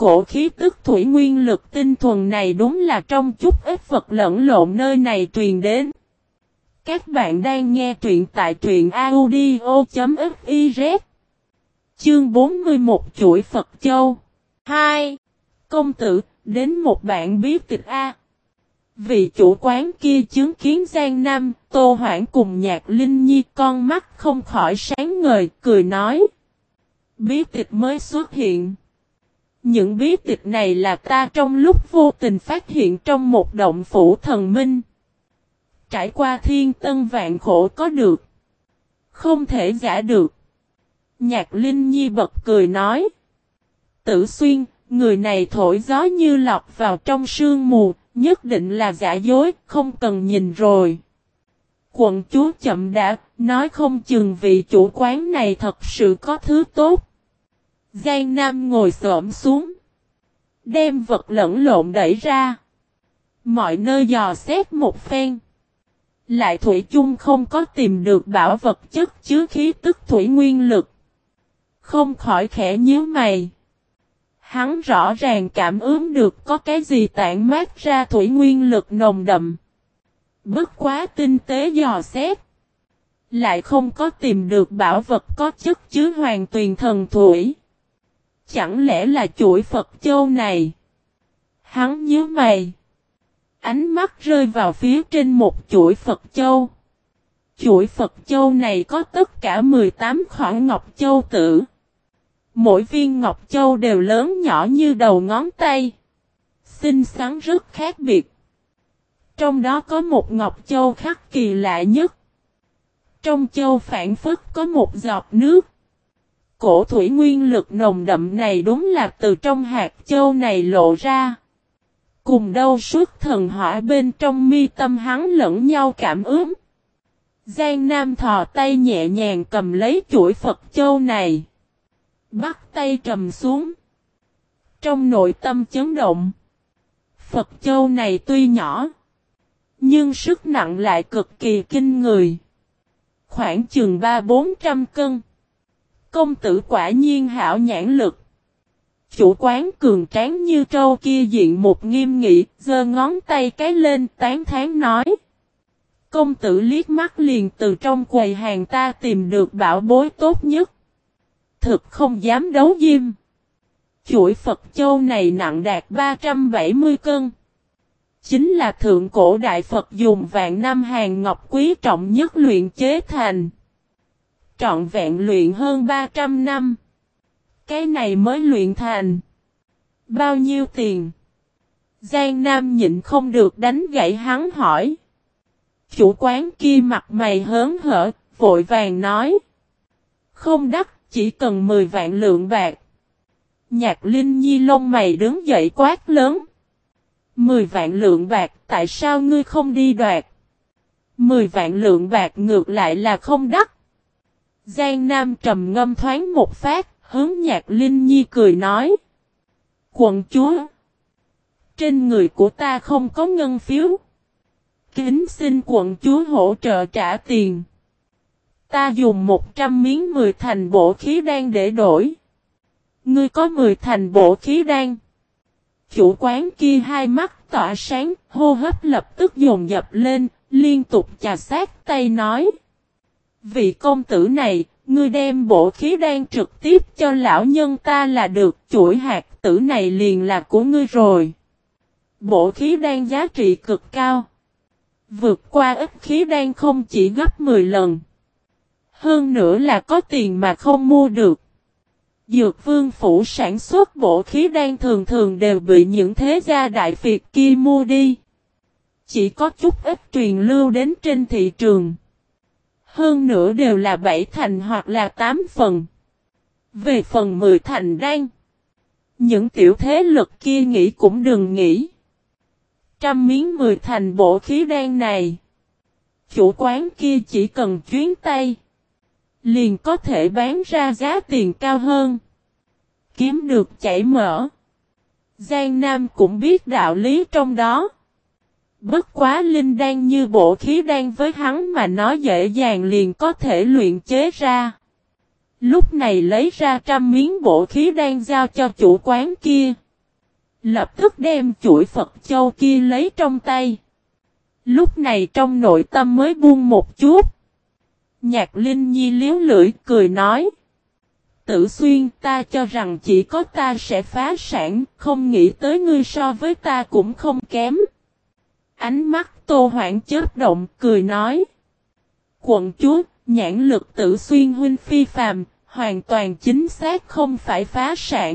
Cổ khí tức thủy nguyên lực tinh thuần này đúng là trong chút ít vật lẫn lộn nơi này truyền đến. Các bạn đang nghe truyện tại truyện audio.fiz Chương 41 chuỗi Phật Châu 2. Công tử, đến một bạn bí tịch A. Vị chủ quán kia chứng kiến Giang Nam, Tô Hoảng cùng nhạc Linh Nhi con mắt không khỏi sáng ngời, cười nói. Bí tịch mới xuất hiện. Những bí tịch này là ta trong lúc vô tình phát hiện trong một động phủ thần minh. Trải qua thiên tân vạn khổ có được. Không thể giả được. Nhạc Linh Nhi bật cười nói. Tử xuyên, người này thổi gió như lọc vào trong sương mù, nhất định là giả dối, không cần nhìn rồi. Quận chúa chậm đã, nói không chừng vị chủ quán này thật sự có thứ tốt. Giang Nam ngồi xổm xuống. Đem vật lẫn lộn đẩy ra. Mọi nơi dò xét một phen. Lại Thủy chung không có tìm được bảo vật chất chứa khí tức thủy nguyên lực. Không khỏi khẽ nhíu mày. Hắn rõ ràng cảm ứng được có cái gì tản mát ra thủy nguyên lực nồng đậm. Bất quá tinh tế dò xét. Lại không có tìm được bảo vật có chất chứa hoàng tuyền thần thủy. Chẳng lẽ là chuỗi Phật Châu này? Hắn nhớ mày. Ánh mắt rơi vào phía trên một chuỗi Phật Châu. Chuỗi Phật Châu này có tất cả 18 khoảng Ngọc Châu tử. Mỗi viên Ngọc Châu đều lớn nhỏ như đầu ngón tay. Xinh xắn rất khác biệt. Trong đó có một Ngọc Châu khắc kỳ lạ nhất. Trong châu phản phất có một giọt nước. Cổ thủy nguyên lực nồng đậm này đúng là từ trong hạt châu này lộ ra. Cùng đâu suốt thần hỏa bên trong mi tâm hắn lẫn nhau cảm ứng. Giang Nam thò tay nhẹ nhàng cầm lấy chuỗi Phật châu này. Bắt tay trầm xuống. Trong nội tâm chấn động. Phật châu này tuy nhỏ. Nhưng sức nặng lại cực kỳ kinh người. Khoảng chừng 3-400 cân. Công tử quả nhiên hảo nhãn lực. Chủ quán cường tráng như trâu kia diện một nghiêm nghị, giơ ngón tay cái lên tán thán nói. Công tử liếc mắt liền từ trong quầy hàng ta tìm được bảo bối tốt nhất. Thực không dám đấu diêm. Chuỗi Phật Châu này nặng đạt 370 cân. Chính là thượng cổ đại Phật dùng vạn năm hàng ngọc quý trọng nhất luyện chế thành. Trọn vẹn luyện hơn 300 năm. Cái này mới luyện thành. Bao nhiêu tiền? Giang Nam nhịn không được đánh gãy hắn hỏi. Chủ quán kia mặt mày hớn hở, vội vàng nói. Không đắt, chỉ cần 10 vạn lượng bạc. Nhạc Linh Nhi lông mày đứng dậy quát lớn. 10 vạn lượng bạc, tại sao ngươi không đi đoạt? 10 vạn lượng bạc ngược lại là không đắt. Giang Nam trầm ngâm thoáng một phát, hướng nhạc Linh Nhi cười nói. Quận chúa! Trên người của ta không có ngân phiếu. Kính xin quận chúa hỗ trợ trả tiền. Ta dùng 100 miếng 10 thành bộ khí đan để đổi. Ngươi có 10 thành bộ khí đan. Chủ quán kia hai mắt tỏa sáng, hô hấp lập tức dồn dập lên, liên tục chà sát tay nói. Vị công tử này, ngươi đem bộ khí đan trực tiếp cho lão nhân ta là được, chuỗi hạt tử này liền là của ngươi rồi. Bộ khí đan giá trị cực cao. Vượt qua ít khí đan không chỉ gấp 10 lần. Hơn nữa là có tiền mà không mua được. Dược vương phủ sản xuất bộ khí đan thường thường đều bị những thế gia đại việt kia mua đi. Chỉ có chút ít truyền lưu đến trên thị trường. Hơn nữa đều là bảy thành hoặc là tám phần. Về phần mười thành đang. Những tiểu thế lực kia nghĩ cũng đừng nghĩ. Trăm miếng mười thành bộ khí đan này. Chủ quán kia chỉ cần chuyến tay. Liền có thể bán ra giá tiền cao hơn. Kiếm được chảy mở. Giang Nam cũng biết đạo lý trong đó. Bất quá linh đan như bộ khí đan với hắn mà nó dễ dàng liền có thể luyện chế ra. Lúc này lấy ra trăm miếng bộ khí đan giao cho chủ quán kia. Lập tức đem chuỗi Phật Châu kia lấy trong tay. Lúc này trong nội tâm mới buông một chút. Nhạc Linh Nhi liếu lưỡi cười nói. Tử xuyên ta cho rằng chỉ có ta sẽ phá sản, không nghĩ tới ngươi so với ta cũng không kém. Ánh mắt tô hoảng chớp động, cười nói. Quận chúa, nhãn lực tự xuyên huynh phi phàm, hoàn toàn chính xác không phải phá sản.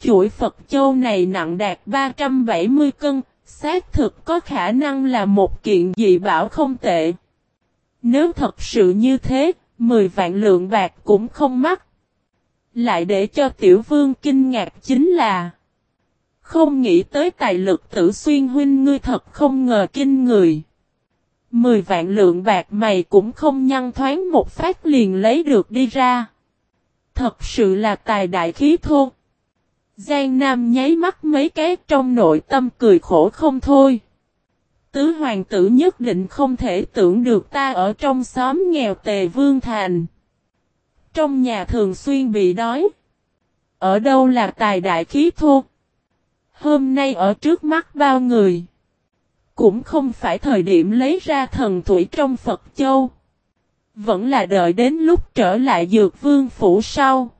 Chuỗi Phật Châu này nặng đạt 370 cân, xác thực có khả năng là một kiện dị bảo không tệ. Nếu thật sự như thế, 10 vạn lượng bạc cũng không mắc. Lại để cho tiểu vương kinh ngạc chính là không nghĩ tới tài lực tử xuyên huynh ngươi thật không ngờ kinh người. Mười vạn lượng bạc mày cũng không nhăn thoáng một phát liền lấy được đi ra. Thật sự là tài đại khí thô. Giang Nam nháy mắt mấy cái trong nội tâm cười khổ không thôi. Tứ hoàng tử nhất định không thể tưởng được ta ở trong xóm nghèo tề vương thành. Trong nhà thường xuyên bị đói. Ở đâu là tài đại khí thô? Hôm nay ở trước mắt bao người. Cũng không phải thời điểm lấy ra thần thủy trong Phật Châu. Vẫn là đợi đến lúc trở lại dược vương phủ sau.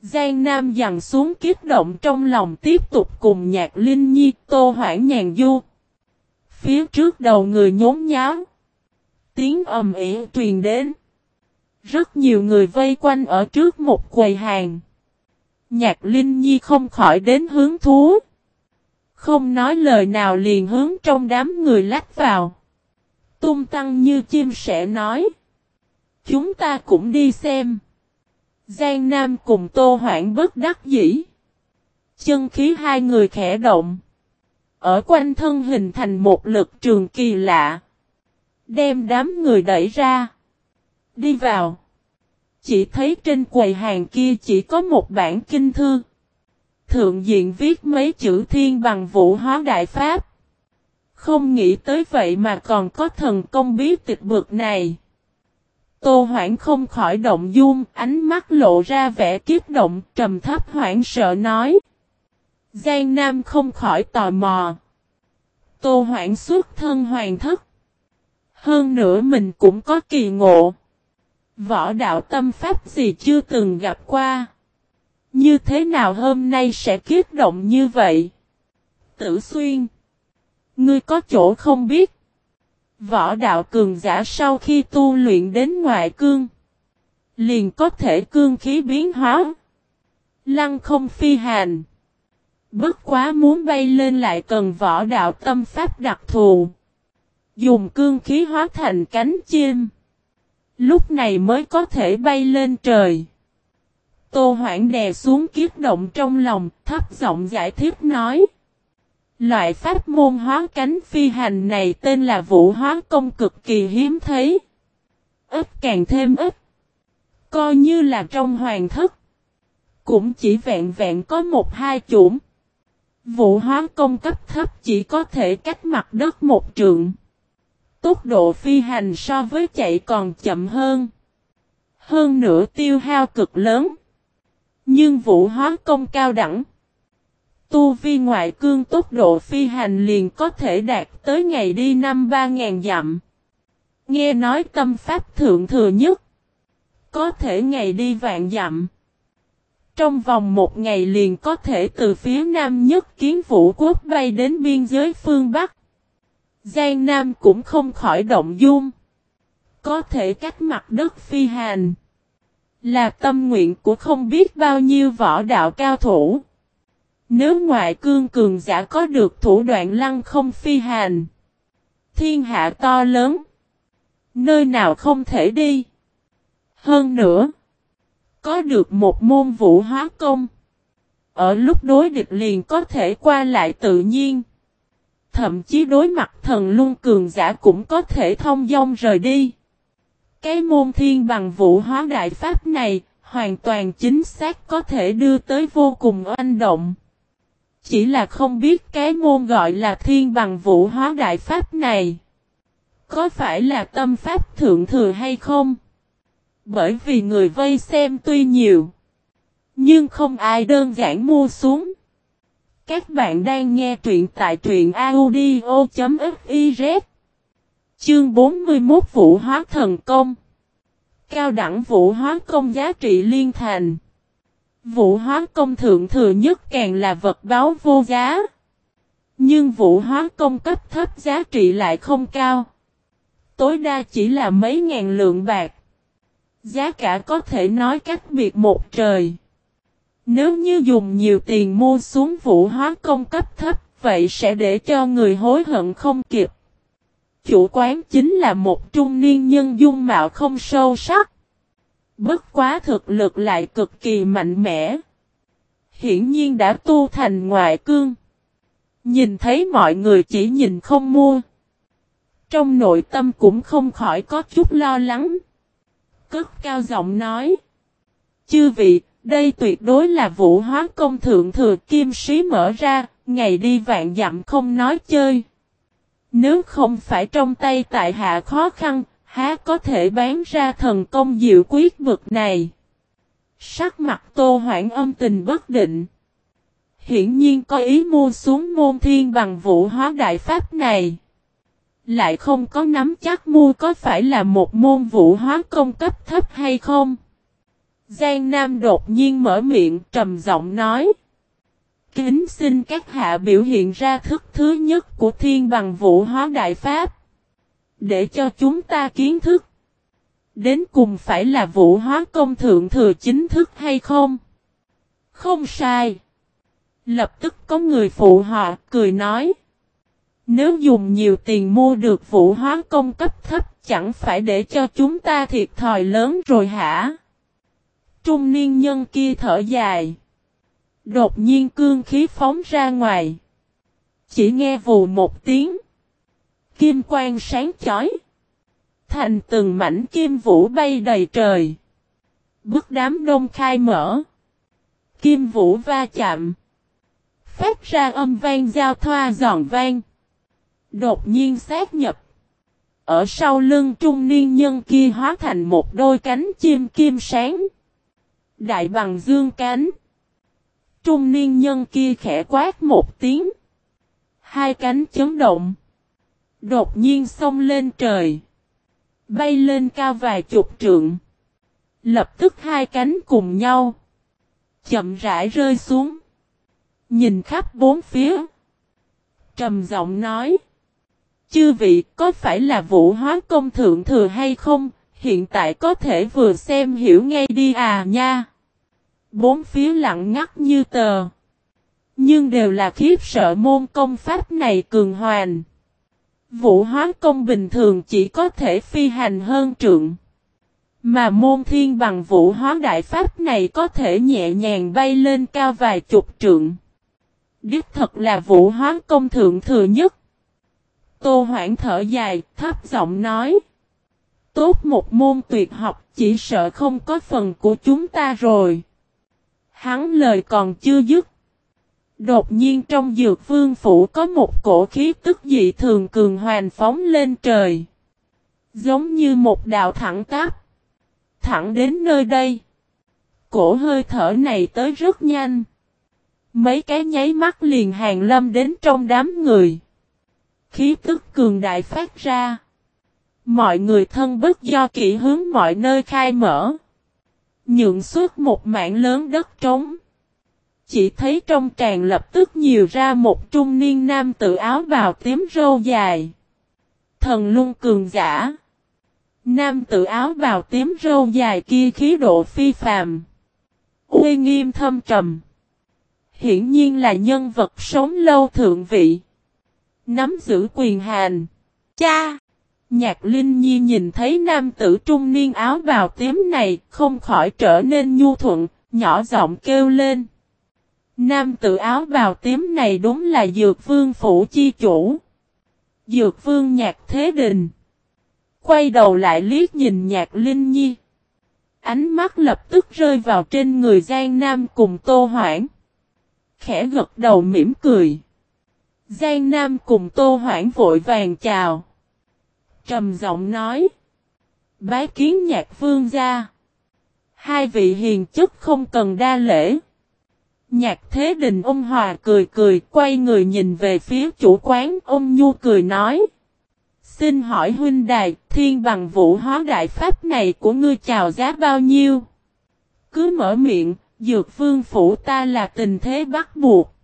Giang Nam dằn xuống kiếp động trong lòng tiếp tục cùng nhạc Linh Nhi tô hoảng nhàn du. Phía trước đầu người nhốn nháo. Tiếng ầm ỉ truyền đến. Rất nhiều người vây quanh ở trước một quầy hàng. Nhạc Linh Nhi không khỏi đến hướng thú. Không nói lời nào liền hướng trong đám người lách vào. Tung tăng như chim sẻ nói. Chúng ta cũng đi xem. Giang Nam cùng Tô Hoảng bất đắc dĩ. Chân khí hai người khẽ động. Ở quanh thân hình thành một lực trường kỳ lạ. Đem đám người đẩy ra. Đi vào. Chỉ thấy trên quầy hàng kia chỉ có một bản kinh thư. Thượng diện viết mấy chữ thiên bằng vũ hóa đại pháp. Không nghĩ tới vậy mà còn có thần công bí tịch bực này. Tô Hoảng không khỏi động dung, ánh mắt lộ ra vẻ kiếp động, trầm thấp hoảng sợ nói. Giang Nam không khỏi tò mò. Tô Hoảng xuất thân hoàng thất. Hơn nữa mình cũng có kỳ ngộ. Võ đạo tâm pháp gì chưa từng gặp qua. Như thế nào hôm nay sẽ kiếp động như vậy? Tử xuyên. Ngươi có chỗ không biết. Võ đạo cường giả sau khi tu luyện đến ngoại cương. Liền có thể cương khí biến hóa. Lăng không phi hành. Bất quá muốn bay lên lại cần võ đạo tâm pháp đặc thù. Dùng cương khí hóa thành cánh chim. Lúc này mới có thể bay lên trời. Tô Hoảng đè xuống kiếp động trong lòng, thấp giọng giải thích nói. Loại pháp môn hóa cánh phi hành này tên là vũ hóa công cực kỳ hiếm thấy. Ít càng thêm ít. Coi như là trong hoàng thất. Cũng chỉ vẹn vẹn có một hai chủng. Vũ hóa công cấp thấp chỉ có thể cách mặt đất một trượng. Tốc độ phi hành so với chạy còn chậm hơn. Hơn nữa tiêu hao cực lớn. Nhưng vũ hóa công cao đẳng. Tu vi ngoại cương tốc độ phi hành liền có thể đạt tới ngày đi năm ba ngàn dặm. Nghe nói tâm pháp thượng thừa nhất. Có thể ngày đi vạn dặm. Trong vòng một ngày liền có thể từ phía nam nhất kiến vũ quốc bay đến biên giới phương Bắc. Giang Nam cũng không khỏi động dung. Có thể cách mặt đất phi hành. Là tâm nguyện của không biết bao nhiêu võ đạo cao thủ. Nếu ngoại cương cường giả có được thủ đoạn lăng không phi hành. Thiên hạ to lớn. Nơi nào không thể đi. Hơn nữa. Có được một môn vũ hóa công. Ở lúc đối địch liền có thể qua lại tự nhiên. Thậm chí đối mặt thần luân cường giả cũng có thể thông dong rời đi. Cái môn thiên bằng vũ hóa đại pháp này, hoàn toàn chính xác có thể đưa tới vô cùng oanh động. Chỉ là không biết cái môn gọi là thiên bằng vũ hóa đại pháp này. Có phải là tâm pháp thượng thừa hay không? Bởi vì người vây xem tuy nhiều. Nhưng không ai đơn giản mua xuống. Các bạn đang nghe truyện tại truyện audio.fif Chương 41 Vũ hóa thần công. Cao đẳng vũ hóa công giá trị liên thành. Vũ hóa công thượng thừa nhất càng là vật báo vô giá. Nhưng vũ hóa công cấp thấp giá trị lại không cao. Tối đa chỉ là mấy ngàn lượng bạc. Giá cả có thể nói cách biệt một trời. Nếu như dùng nhiều tiền mua xuống vũ hóa công cấp thấp, vậy sẽ để cho người hối hận không kịp. Chủ quán chính là một trung niên nhân dung mạo không sâu sắc. Bất quá thực lực lại cực kỳ mạnh mẽ. Hiển nhiên đã tu thành ngoại cương. Nhìn thấy mọi người chỉ nhìn không mua. Trong nội tâm cũng không khỏi có chút lo lắng. Cất cao giọng nói. Chư vị, đây tuyệt đối là vũ hóa công thượng thừa kim sĩ mở ra, ngày đi vạn dặm không nói chơi. Nếu không phải trong tay tại hạ khó khăn, há có thể bán ra thần công diệu quyết vực này. Sắc mặt tô hoảng âm tình bất định. Hiển nhiên có ý mua xuống môn thiên bằng vũ hóa đại pháp này. Lại không có nắm chắc mua có phải là một môn vũ hóa công cấp thấp hay không. Giang Nam đột nhiên mở miệng trầm giọng nói. Kính xin các hạ biểu hiện ra thức thứ nhất của thiên bằng vũ hóa đại pháp. Để cho chúng ta kiến thức. Đến cùng phải là vũ hóa công thượng thừa chính thức hay không? Không sai. Lập tức có người phụ họ cười nói. Nếu dùng nhiều tiền mua được vũ hóa công cấp thấp, chẳng phải để cho chúng ta thiệt thòi lớn rồi hả? Trung niên nhân kia thở dài. Đột nhiên cương khí phóng ra ngoài. Chỉ nghe vù một tiếng. Kim quang sáng chói. Thành từng mảnh kim vũ bay đầy trời. Bức đám đông khai mở. Kim vũ va chạm. Phát ra âm vang giao thoa giòn vang. Đột nhiên sát nhập. Ở sau lưng trung niên nhân kia hóa thành một đôi cánh chim kim sáng. Đại bằng dương cánh. Trung niên nhân kia khẽ quát một tiếng. Hai cánh chấn động. Đột nhiên xông lên trời. Bay lên cao vài chục trượng. Lập tức hai cánh cùng nhau. Chậm rãi rơi xuống. Nhìn khắp bốn phía. Trầm giọng nói. Chư vị, có phải là vũ hóa công thượng thừa hay không? Hiện tại có thể vừa xem hiểu ngay đi à nha. Bốn phía lặng ngắt như tờ. Nhưng đều là khiếp sợ môn công pháp này cường hoàn. Vũ hóa công bình thường chỉ có thể phi hành hơn trượng. Mà môn thiên bằng vũ hóa đại pháp này có thể nhẹ nhàng bay lên cao vài chục trượng. Đích thật là vũ hóa công thượng thừa nhất. Tô hoảng thở dài, thấp giọng nói. Tốt một môn tuyệt học chỉ sợ không có phần của chúng ta rồi. Hắn lời còn chưa dứt. Đột nhiên trong dược vương phủ có một cổ khí tức dị thường cường hoàn phóng lên trời. Giống như một đạo thẳng tắp. Thẳng đến nơi đây. Cổ hơi thở này tới rất nhanh. Mấy cái nháy mắt liền hàng lâm đến trong đám người. Khí tức cường đại phát ra. Mọi người thân bất do kỹ hướng mọi nơi khai mở. Nhượng suốt một mảng lớn đất trống. Chỉ thấy trong tràn lập tức nhiều ra một trung niên nam tự áo bào tím râu dài. Thần luân cường giả. Nam tự áo bào tím râu dài kia khí độ phi phàm. Uy nghiêm thâm trầm. Hiển nhiên là nhân vật sống lâu thượng vị. Nắm giữ quyền hành. Cha! Nhạc Linh Nhi nhìn thấy nam tử trung niên áo bào tím này không khỏi trở nên nhu thuận, nhỏ giọng kêu lên. Nam tử áo bào tím này đúng là Dược Vương Phủ Chi Chủ. Dược Vương Nhạc Thế Đình. Quay đầu lại liếc nhìn Nhạc Linh Nhi. Ánh mắt lập tức rơi vào trên người Giang Nam cùng Tô Hoảng. Khẽ gật đầu mỉm cười. Giang Nam cùng Tô Hoảng vội vàng chào trầm giọng nói. Bái kiến nhạc vương gia. Hai vị hiền chức không cần đa lễ. Nhạc thế đình ông Hòa cười cười, quay người nhìn về phía chủ quán, ông Nhu cười nói. Xin hỏi huynh đài, thiên bằng vũ hóa đại pháp này của ngươi chào giá bao nhiêu? Cứ mở miệng, dược vương phủ ta là tình thế bắt buộc.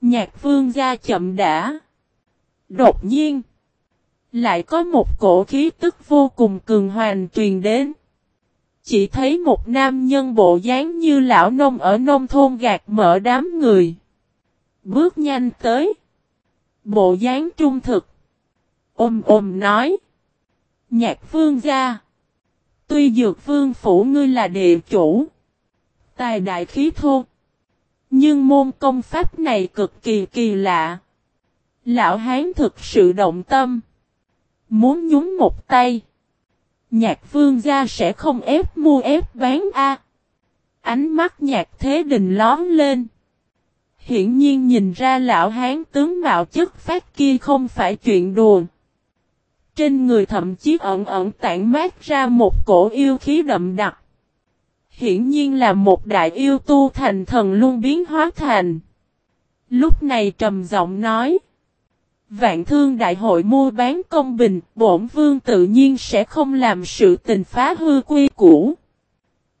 Nhạc vương gia chậm đã. Đột nhiên. Lại có một cổ khí tức vô cùng cường hoành truyền đến. Chỉ thấy một nam nhân bộ dáng như lão nông ở nông thôn gạt mở đám người. Bước nhanh tới. Bộ dáng trung thực. Ôm ôm nói. Nhạc vương gia. Tuy dược vương phủ ngươi là địa chủ. Tài đại khí thô. Nhưng môn công pháp này cực kỳ kỳ lạ. Lão Hán thực sự động tâm. Muốn nhúng một tay. Nhạc vương gia sẽ không ép mua ép bán a. Ánh mắt nhạc thế đình lón lên. Hiển nhiên nhìn ra lão hán tướng mạo chất phát kia không phải chuyện đùa. Trên người thậm chí ẩn ẩn tản mát ra một cổ yêu khí đậm đặc. Hiển nhiên là một đại yêu tu thành thần luôn biến hóa thành. Lúc này trầm giọng nói. Vạn thương đại hội mua bán công bình, bổn vương tự nhiên sẽ không làm sự tình phá hư quy củ.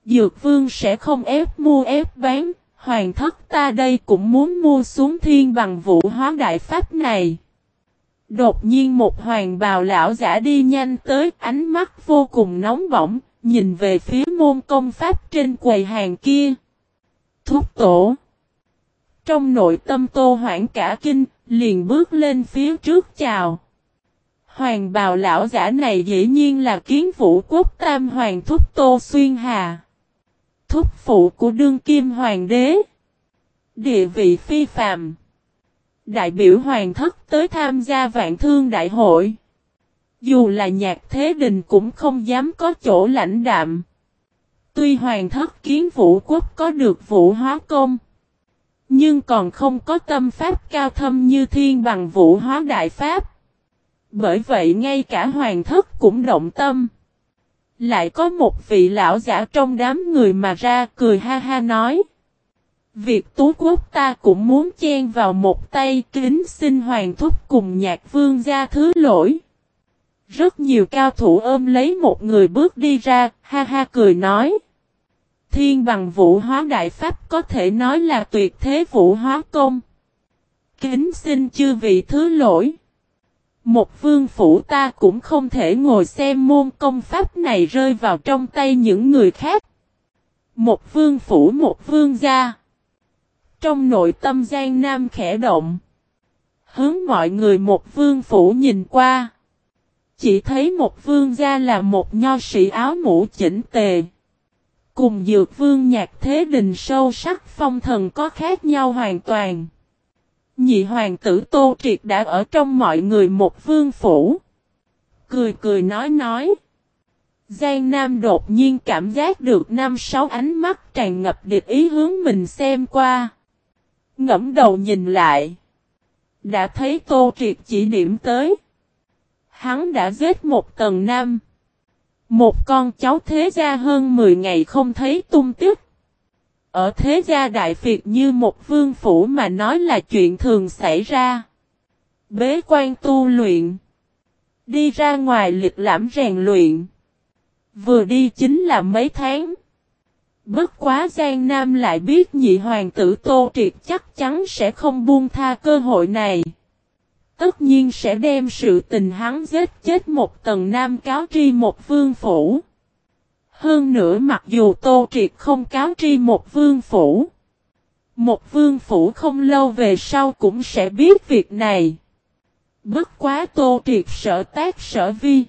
Dược vương sẽ không ép mua ép bán, hoàng thất ta đây cũng muốn mua xuống thiên bằng vũ hóa đại pháp này. Đột nhiên một hoàng bào lão giả đi nhanh tới ánh mắt vô cùng nóng bỏng, nhìn về phía môn công pháp trên quầy hàng kia. Thúc tổ. Trong nội tâm tô hoảng cả kinh, liền bước lên phía trước chào. Hoàng bào lão giả này dĩ nhiên là kiến vũ quốc tam hoàng thúc Tô Xuyên Hà. Thúc phụ của đương kim hoàng đế. Địa vị phi phàm. Đại biểu hoàng thất tới tham gia vạn thương đại hội. Dù là nhạc thế đình cũng không dám có chỗ lãnh đạm. Tuy hoàng thất kiến vũ quốc có được vũ hóa công. Nhưng còn không có tâm pháp cao thâm như thiên bằng vũ hóa đại pháp. Bởi vậy ngay cả hoàng thất cũng động tâm. Lại có một vị lão giả trong đám người mà ra cười ha ha nói. Việc tú quốc ta cũng muốn chen vào một tay kính xin hoàng thúc cùng nhạc vương gia thứ lỗi. Rất nhiều cao thủ ôm lấy một người bước đi ra, ha ha cười nói. Thiên bằng vũ hóa đại pháp có thể nói là tuyệt thế vũ hóa công. Kính xin chư vị thứ lỗi. Một vương phủ ta cũng không thể ngồi xem môn công pháp này rơi vào trong tay những người khác. Một vương phủ, một vương gia. Trong nội tâm Giang Nam khẽ động. Hướng mọi người một vương phủ nhìn qua. Chỉ thấy một vương gia là một nho sĩ áo mũ chỉnh tề. Cùng dược vương nhạc thế đình sâu sắc phong thần có khác nhau hoàn toàn. Nhị hoàng tử Tô Triệt đã ở trong mọi người một vương phủ. Cười cười nói nói. Giang Nam đột nhiên cảm giác được năm sáu ánh mắt tràn ngập địch ý hướng mình xem qua. Ngẫm đầu nhìn lại. Đã thấy Tô Triệt chỉ điểm tới. Hắn đã giết một tầng năm. Một con cháu thế gia hơn 10 ngày không thấy tung tích. Ở thế gia đại phiệt như một vương phủ mà nói là chuyện thường xảy ra. Bế quan tu luyện. Đi ra ngoài lịch lãm rèn luyện. Vừa đi chính là mấy tháng. Bất quá Giang Nam lại biết nhị hoàng tử Tô Triệt chắc chắn sẽ không buông tha cơ hội này. Tất nhiên sẽ đem sự tình hắn giết chết một tầng nam cáo tri một vương phủ. Hơn nữa mặc dù Tô Triệt không cáo tri một vương phủ. Một vương phủ không lâu về sau cũng sẽ biết việc này. Bất quá Tô Triệt sợ tác sở vi.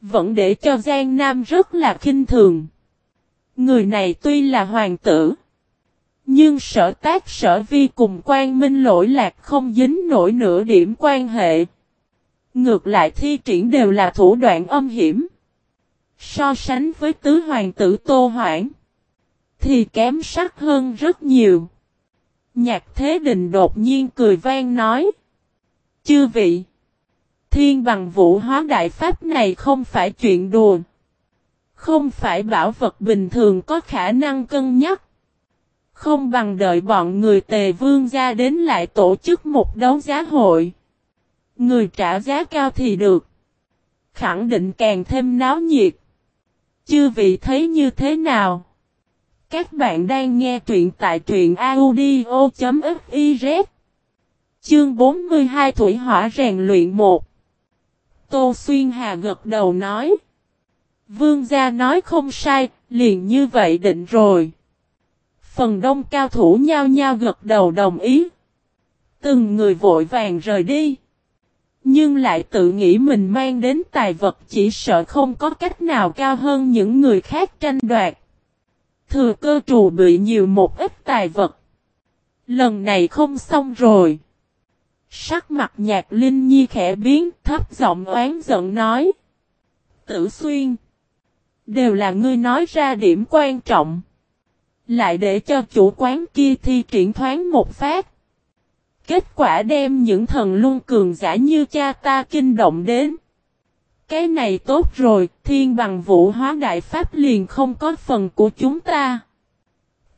Vẫn để cho Giang Nam rất là khinh thường. Người này tuy là hoàng tử. Nhưng sở tác sở vi cùng quan minh lỗi lạc không dính nổi nửa điểm quan hệ. Ngược lại thi triển đều là thủ đoạn âm hiểm. So sánh với tứ hoàng tử Tô Hoảng. Thì kém sắc hơn rất nhiều. Nhạc Thế Đình đột nhiên cười vang nói. Chư vị. Thiên bằng vũ hóa đại pháp này không phải chuyện đùa. Không phải bảo vật bình thường có khả năng cân nhắc. Không bằng đợi bọn người tề vương ra đến lại tổ chức một đấu giá hội. Người trả giá cao thì được. Khẳng định càng thêm náo nhiệt. Chư vị thấy như thế nào? Các bạn đang nghe truyện tại truyện audio.fiz Chương 42 Thủy Hỏa rèn luyện 1 Tô Xuyên Hà gật đầu nói Vương gia nói không sai, liền như vậy định rồi. Phần đông cao thủ nhao nhao gật đầu đồng ý. Từng người vội vàng rời đi. Nhưng lại tự nghĩ mình mang đến tài vật chỉ sợ không có cách nào cao hơn những người khác tranh đoạt. Thừa cơ trù bị nhiều một ít tài vật. Lần này không xong rồi. Sắc mặt nhạc Linh Nhi khẽ biến, thấp giọng oán giận nói. Tử xuyên. Đều là ngươi nói ra điểm quan trọng. Lại để cho chủ quán kia thi triển thoáng một phát. Kết quả đem những thần luân cường giả như cha ta kinh động đến. Cái này tốt rồi, thiên bằng vũ hóa đại pháp liền không có phần của chúng ta.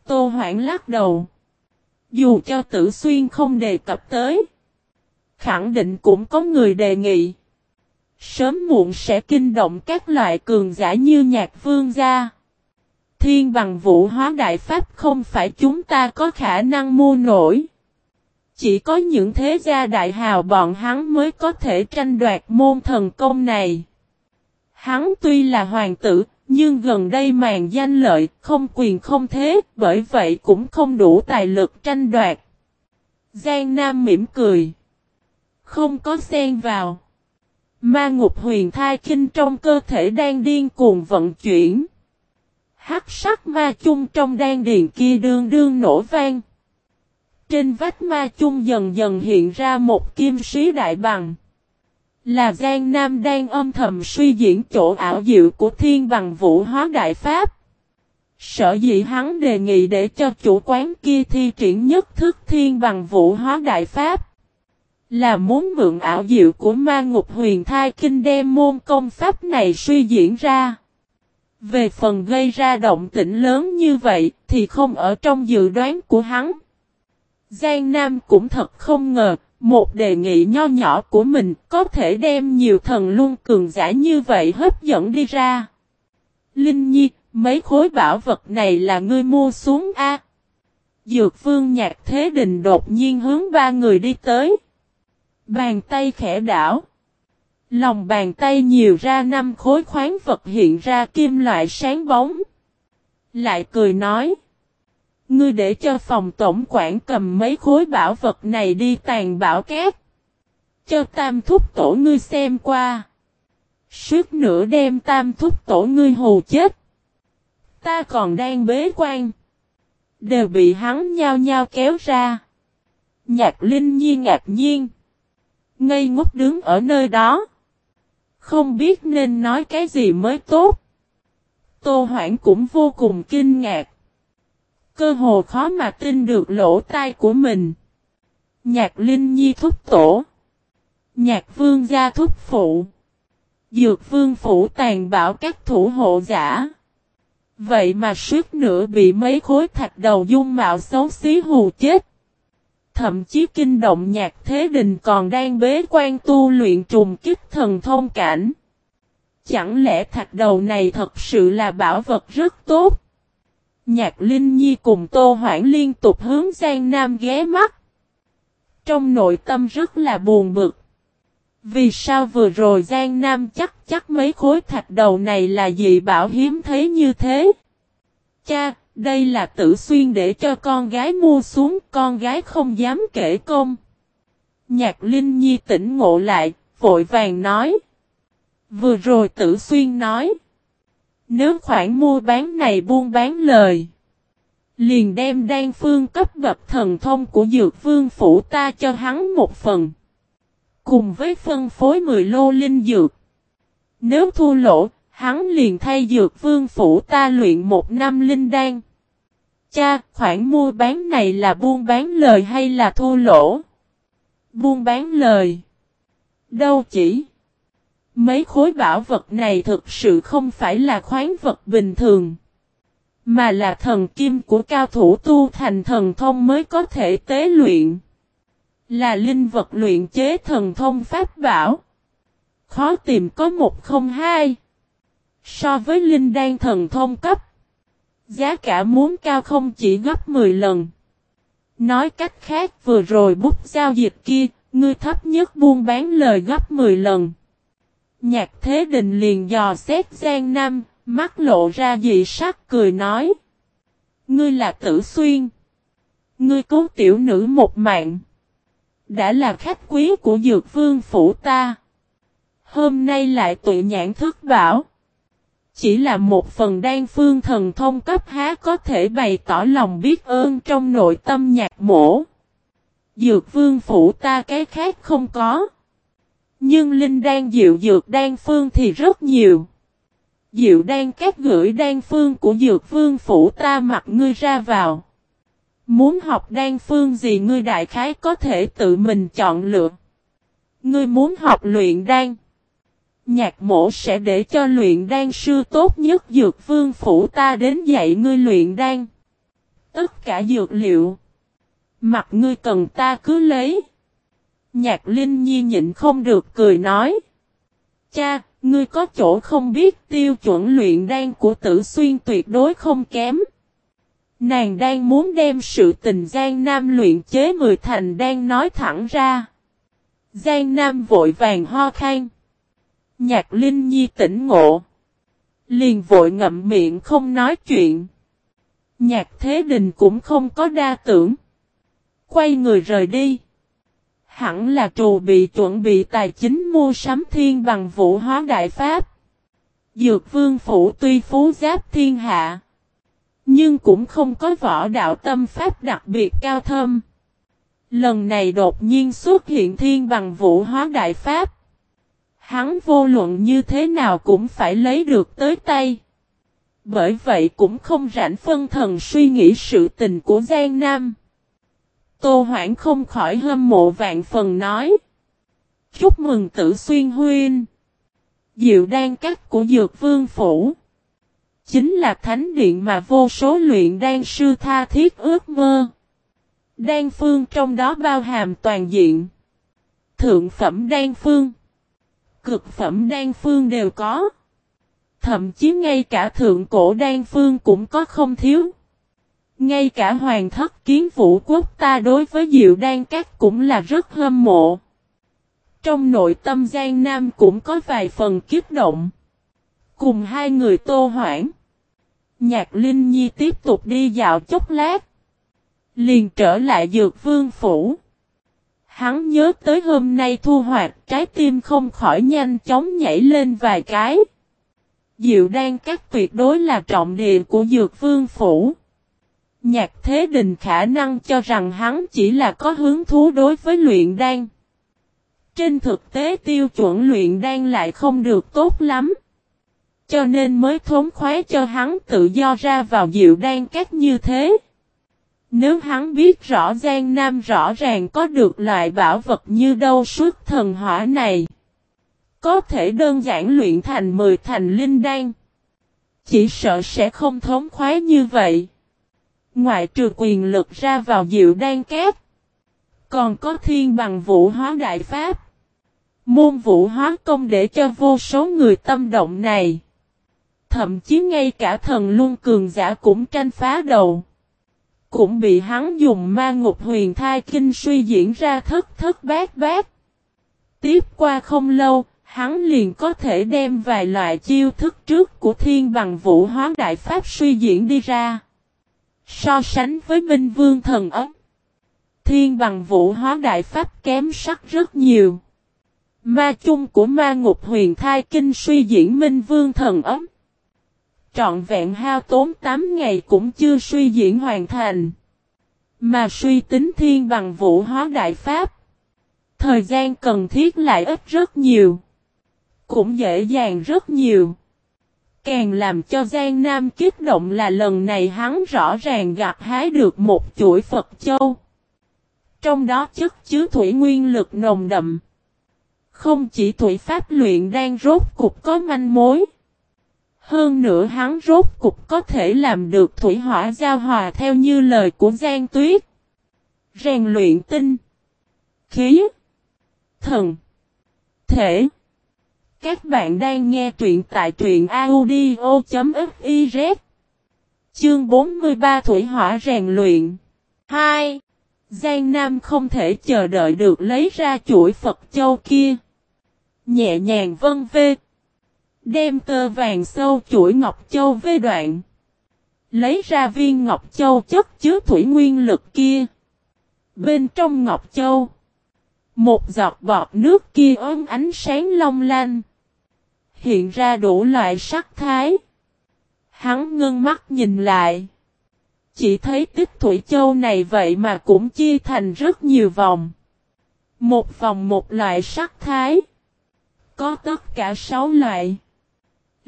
Tô Hoảng lắc đầu. Dù cho tử xuyên không đề cập tới. Khẳng định cũng có người đề nghị. Sớm muộn sẽ kinh động các loại cường giả như nhạc vương gia. Thiên bằng vũ hóa đại pháp không phải chúng ta có khả năng mua nổi. Chỉ có những thế gia đại hào bọn hắn mới có thể tranh đoạt môn thần công này. Hắn tuy là hoàng tử, nhưng gần đây màn danh lợi, không quyền không thế, bởi vậy cũng không đủ tài lực tranh đoạt. Giang Nam mỉm cười. Không có xen vào. Ma ngục huyền thai kinh trong cơ thể đang điên cuồng vận chuyển. Hắc sắc ma chung trong đan điền kia đương đương nổ vang. Trên vách ma chung dần dần hiện ra một kim sĩ đại bằng. Là Giang Nam đang âm thầm suy diễn chỗ ảo diệu của thiên bằng vũ hóa đại pháp. Sở dĩ hắn đề nghị để cho chủ quán kia thi triển nhất thức thiên bằng vũ hóa đại pháp. Là muốn mượn ảo diệu của ma ngục huyền thai kinh đem môn công pháp này suy diễn ra. Về phần gây ra động tĩnh lớn như vậy thì không ở trong dự đoán của hắn. Giang Nam cũng thật không ngờ, một đề nghị nho nhỏ của mình có thể đem nhiều thần luân cường giả như vậy hấp dẫn đi ra. Linh Nhi, mấy khối bảo vật này là ngươi mua xuống A. Dược vương nhạc thế đình đột nhiên hướng ba người đi tới. Bàn tay khẽ đảo. Lòng bàn tay nhiều ra năm khối khoáng vật hiện ra kim loại sáng bóng. Lại cười nói. Ngươi để cho phòng tổng quản cầm mấy khối bảo vật này đi tàn bảo kép. Cho tam thúc tổ ngươi xem qua. Suốt nửa đêm tam thúc tổ ngươi hù chết. Ta còn đang bế quan. Đều bị hắn nhao nhao kéo ra. Nhạc Linh Nhi ngạc nhiên. Ngây ngốc đứng ở nơi đó. Không biết nên nói cái gì mới tốt. Tô Hoảng cũng vô cùng kinh ngạc. Cơ hồ khó mà tin được lỗ tai của mình. Nhạc Linh Nhi thúc tổ. Nhạc Vương gia thúc phụ. Dược Vương phủ tàn bạo các thủ hộ giả. Vậy mà suốt nữa bị mấy khối thạch đầu dung mạo xấu xí hù chết. Thậm chí kinh động nhạc thế đình còn đang bế quan tu luyện trùng kích thần thông cảnh. Chẳng lẽ thạch đầu này thật sự là bảo vật rất tốt? Nhạc Linh Nhi cùng Tô Hoảng liên tục hướng Giang Nam ghé mắt. Trong nội tâm rất là buồn bực. Vì sao vừa rồi Giang Nam chắc chắc mấy khối thạch đầu này là gì bảo hiếm thấy như thế? Cha, đây là tử xuyên để cho con gái mua xuống, con gái không dám kể công. Nhạc Linh Nhi tỉnh ngộ lại, vội vàng nói. Vừa rồi tử xuyên nói. Nếu khoản mua bán này buôn bán lời. Liền đem đan phương cấp bậc thần thông của dược vương phủ ta cho hắn một phần. Cùng với phân phối 10 lô linh dược. Nếu thua lỗ, hắn liền thay dược vương phủ ta luyện một năm linh đan. Cha, khoản mua bán này là buôn bán lời hay là thua lỗ? Buôn bán lời. Đâu chỉ. Mấy khối bảo vật này thực sự không phải là khoáng vật bình thường. Mà là thần kim của cao thủ tu thành thần thông mới có thể tế luyện. Là linh vật luyện chế thần thông pháp bảo. Khó tìm có một không hai. So với linh đan thần thông cấp. Giá cả muốn cao không chỉ gấp 10 lần. Nói cách khác vừa rồi bút giao dịch kia, ngươi thấp nhất buôn bán lời gấp 10 lần. Nhạc thế đình liền dò xét Giang Nam, mắt lộ ra dị sắc cười nói. Ngươi là tử xuyên. Ngươi cứu tiểu nữ một mạng. Đã là khách quý của dược vương phủ ta. Hôm nay lại tụi nhãn thức bảo. Chỉ là một phần đan phương thần thông cấp há có thể bày tỏ lòng biết ơn trong nội tâm nhạc mổ. Dược vương phủ ta cái khác không có. Nhưng linh đan diệu dược đan phương thì rất nhiều. Diệu đan các gửi đan phương của dược vương phủ ta mặc ngươi ra vào. Muốn học đan phương gì ngươi đại khái có thể tự mình chọn lựa. Ngươi muốn học luyện đan. Nhạc mổ sẽ để cho luyện đan sư tốt nhất dược vương phủ ta đến dạy ngươi luyện đan. Tất cả dược liệu. Mặt ngươi cần ta cứ lấy. Nhạc Linh Nhi nhịn không được cười nói. Cha, ngươi có chỗ không biết tiêu chuẩn luyện đan của tử xuyên tuyệt đối không kém. Nàng đang muốn đem sự tình Giang Nam luyện chế mười thành đang nói thẳng ra. Giang Nam vội vàng ho khan. Nhạc Linh Nhi tỉnh ngộ. Liền vội ngậm miệng không nói chuyện. Nhạc Thế Đình cũng không có đa tưởng. Quay người rời đi. Hẳn là trù bị chuẩn bị tài chính mua sắm thiên bằng vũ hóa đại pháp. Dược vương phủ tuy phú giáp thiên hạ. Nhưng cũng không có võ đạo tâm pháp đặc biệt cao thâm. Lần này đột nhiên xuất hiện thiên bằng vũ hóa đại pháp. Hắn vô luận như thế nào cũng phải lấy được tới tay. Bởi vậy cũng không rảnh phân thần suy nghĩ sự tình của Giang Nam. Tô Hoảng không khỏi hâm mộ vạn phần nói. Chúc mừng tử xuyên huyên. Diệu đan cắt của Dược Vương Phủ. Chính là thánh điện mà vô số luyện đan sư tha thiết ước mơ. Đan phương trong đó bao hàm toàn diện. Thượng phẩm đan phương. Cực phẩm đan phương đều có. Thậm chí ngay cả thượng cổ đan phương cũng có không thiếu. Ngay cả hoàng thất kiến vũ quốc ta đối với diệu đan các cũng là rất hâm mộ. Trong nội tâm Giang Nam cũng có vài phần kiếp động. Cùng hai người tô hoảng. Nhạc Linh Nhi tiếp tục đi dạo chốc lát. Liền trở lại dược vương phủ. Hắn nhớ tới hôm nay thu hoạch, trái tim không khỏi nhanh chóng nhảy lên vài cái. Diệu đan các tuyệt đối là trọng địa của dược vương phủ. Nhạc thế đình khả năng cho rằng hắn chỉ là có hứng thú đối với luyện đan. Trên thực tế tiêu chuẩn luyện đan lại không được tốt lắm. Cho nên mới thốn khoái cho hắn tự do ra vào diệu đan các như thế. Nếu hắn biết rõ Giang Nam rõ ràng có được loại bảo vật như đâu suốt thần hỏa này. Có thể đơn giản luyện thành 10 thành linh đan. Chỉ sợ sẽ không thống khoái như vậy. Ngoại trừ quyền lực ra vào diệu đan kép. Còn có thiên bằng vũ hóa đại pháp. Môn vũ hóa công để cho vô số người tâm động này. Thậm chí ngay cả thần luân cường giả cũng tranh phá đầu. Cũng bị hắn dùng ma ngục huyền thai kinh suy diễn ra thất thất bát bát. Tiếp qua không lâu, hắn liền có thể đem vài loại chiêu thức trước của thiên bằng vũ hóa đại pháp suy diễn đi ra. So sánh với Minh Vương thần ấm. Thiên bằng vũ hóa đại pháp kém sắc rất nhiều. Ma chung của ma ngục huyền thai kinh suy diễn Minh Vương thần ấm. Trọn vẹn hao tốn 8 ngày cũng chưa suy diễn hoàn thành. Mà suy tính thiên bằng vũ hóa đại pháp. Thời gian cần thiết lại ít rất nhiều. Cũng dễ dàng rất nhiều. Càng làm cho Giang Nam kích động là lần này hắn rõ ràng gặt hái được một chuỗi Phật Châu. Trong đó chất chứa thủy nguyên lực nồng đậm. Không chỉ thủy pháp luyện đang rốt cục có manh mối. Hơn nữa hắn rốt cục có thể làm được thủy hỏa giao hòa theo như lời của Giang Tuyết. Rèn luyện tinh, khí, thần, thể. Các bạn đang nghe truyện tại truyện audio.fiz. Chương 43 Thủy hỏa rèn luyện 2. Giang Nam không thể chờ đợi được lấy ra chuỗi Phật Châu kia. Nhẹ nhàng vân vê. Đem tơ vàng sâu chuỗi Ngọc Châu vê đoạn. Lấy ra viên Ngọc Châu chất chứa thủy nguyên lực kia. Bên trong Ngọc Châu. Một giọt bọt nước kia ôm ánh sáng long lanh. Hiện ra đủ loại sắc thái. Hắn ngưng mắt nhìn lại. Chỉ thấy tích thủy châu này vậy mà cũng chia thành rất nhiều vòng. Một vòng một loại sắc thái. Có tất cả sáu loại.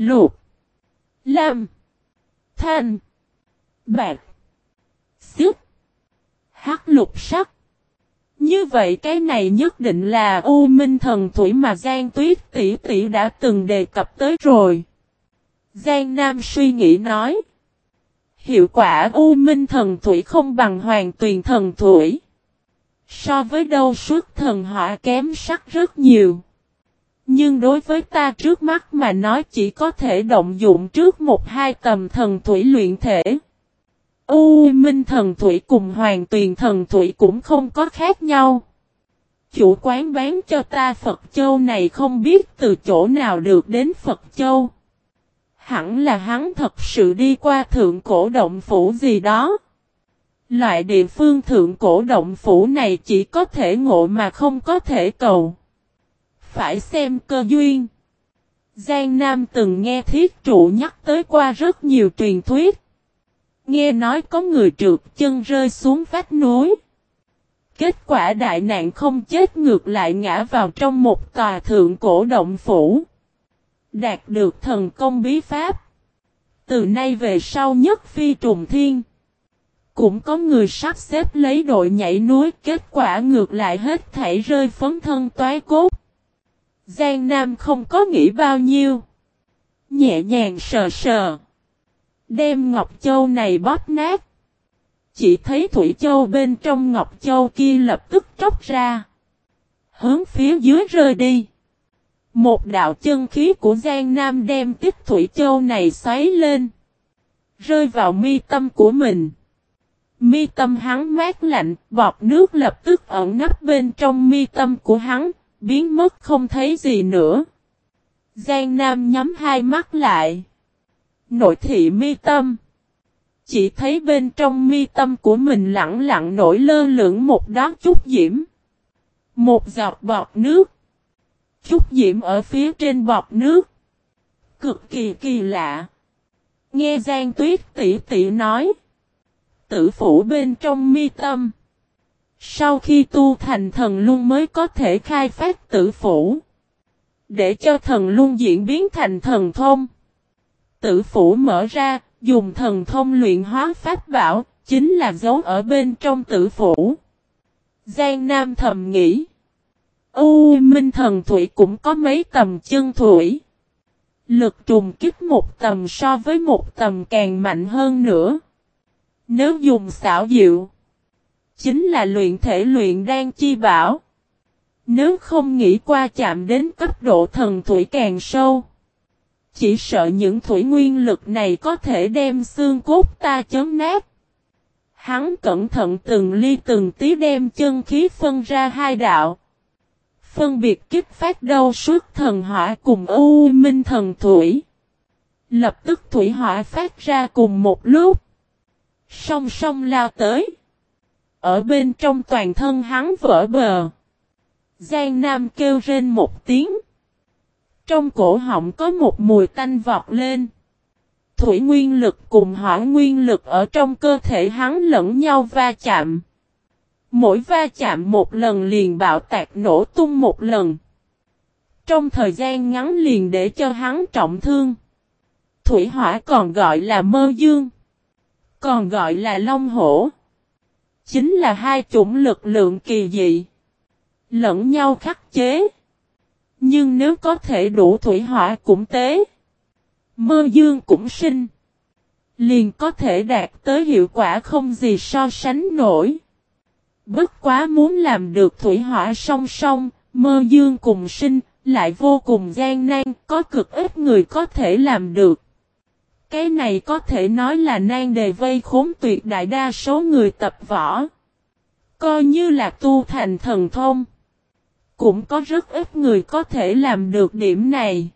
Lục. Lam. Thanh. Bạc. Xước. Hắc lục sắc. Như vậy cái này nhất định là U Minh Thần Thủy mà Giang Tuyết tỷ tỷ đã từng đề cập tới rồi. Giang Nam suy nghĩ nói. Hiệu quả U Minh Thần Thủy không bằng Hoàng Tuyền Thần Thủy. So với đâu suốt thần hỏa kém sắc rất nhiều. Nhưng đối với ta trước mắt mà nói chỉ có thể động dụng trước một hai tầm thần thủy luyện thể. U, Minh thần thủy cùng Hoàng Tuyền thần thủy cũng không có khác nhau. Chủ quán bán cho ta Phật Châu này không biết từ chỗ nào được đến Phật Châu. Hẳn là hắn thật sự đi qua thượng cổ động phủ gì đó. Loại địa phương thượng cổ động phủ này chỉ có thể ngộ mà không có thể cầu. Phải xem cơ duyên. Giang Nam từng nghe thiết trụ nhắc tới qua rất nhiều truyền thuyết. Nghe nói có người trượt chân rơi xuống vách núi. Kết quả đại nạn không chết ngược lại ngã vào trong một tòa thượng cổ động phủ. Đạt được thần công bí pháp. Từ nay về sau nhất phi trùng thiên. Cũng có người sắp xếp lấy đội nhảy núi, kết quả ngược lại hết thảy rơi phấn thân toái cốt. Giang Nam không có nghĩ bao nhiêu. Nhẹ nhàng sờ sờ. Đem Ngọc Châu này bóp nát. Chỉ thấy Thủy Châu bên trong Ngọc Châu kia lập tức tróc ra. Hướng phía dưới rơi đi. Một đạo chân khí của Giang Nam đem tích Thủy Châu này xoáy lên. Rơi vào mi tâm của mình. Mi tâm hắn mát lạnh, bọt nước lập tức ẩn nấp bên trong mi tâm của hắn, biến mất không thấy gì nữa. Giang Nam nhắm hai mắt lại. Nội thị mi tâm. Chỉ thấy bên trong mi tâm của mình lặng lặng nổi lơ lửng một đóa chút diễm. Một giọt bọt nước. Chút diễm ở phía trên bọt nước. Cực kỳ kỳ lạ. Nghe Giang Tuyết tỷ tỷ nói. Tử phủ bên trong mi tâm. Sau khi tu thành thần luân mới có thể khai phát tử phủ. Để cho thần luân diễn biến thành thần thông. Tử phủ mở ra, dùng thần thông luyện hóa pháp bảo, chính là dấu ở bên trong tử phủ. Giang Nam thầm nghĩ. U Minh thần thủy cũng có mấy tầm chân thủy. Lực trùng kích một tầm so với một tầm càng mạnh hơn nữa. Nếu dùng xảo diệu chính là luyện thể luyện đan chi bảo. Nếu không nghĩ qua chạm đến cấp độ thần thủy càng sâu. Chỉ sợ những thủy nguyên lực này có thể đem xương cốt ta chấm nát. Hắn cẩn thận từng ly từng tí đem chân khí phân ra hai đạo. Phân biệt kích phát đâu suốt thần hỏa cùng u minh thần thủy. Lập tức thủy hỏa phát ra cùng một lúc. Song song lao tới. Ở bên trong toàn thân hắn vỡ bờ. Giang Nam kêu rên một tiếng. Trong cổ họng có một mùi tanh vọt lên. Thủy nguyên lực cùng hỏa nguyên lực ở trong cơ thể hắn lẫn nhau va chạm. Mỗi va chạm một lần liền bạo tạc nổ tung một lần. Trong thời gian ngắn liền để cho hắn trọng thương. Thủy hỏa còn gọi là mơ dương. Còn gọi là long hổ. Chính là hai chủng lực lượng kỳ dị. Lẫn nhau khắc chế. Nhưng nếu có thể đủ thủy hỏa cũng tế. Mơ dương cũng sinh. Liền có thể đạt tới hiệu quả không gì so sánh nổi. Bất quá muốn làm được thủy hỏa song song, mơ dương cùng sinh, lại vô cùng gian nan, có cực ít người có thể làm được. Cái này có thể nói là nan đề vây khốn tuyệt đại đa số người tập võ. Coi như là tu thành thần thông. Cũng có rất ít người có thể làm được điểm này.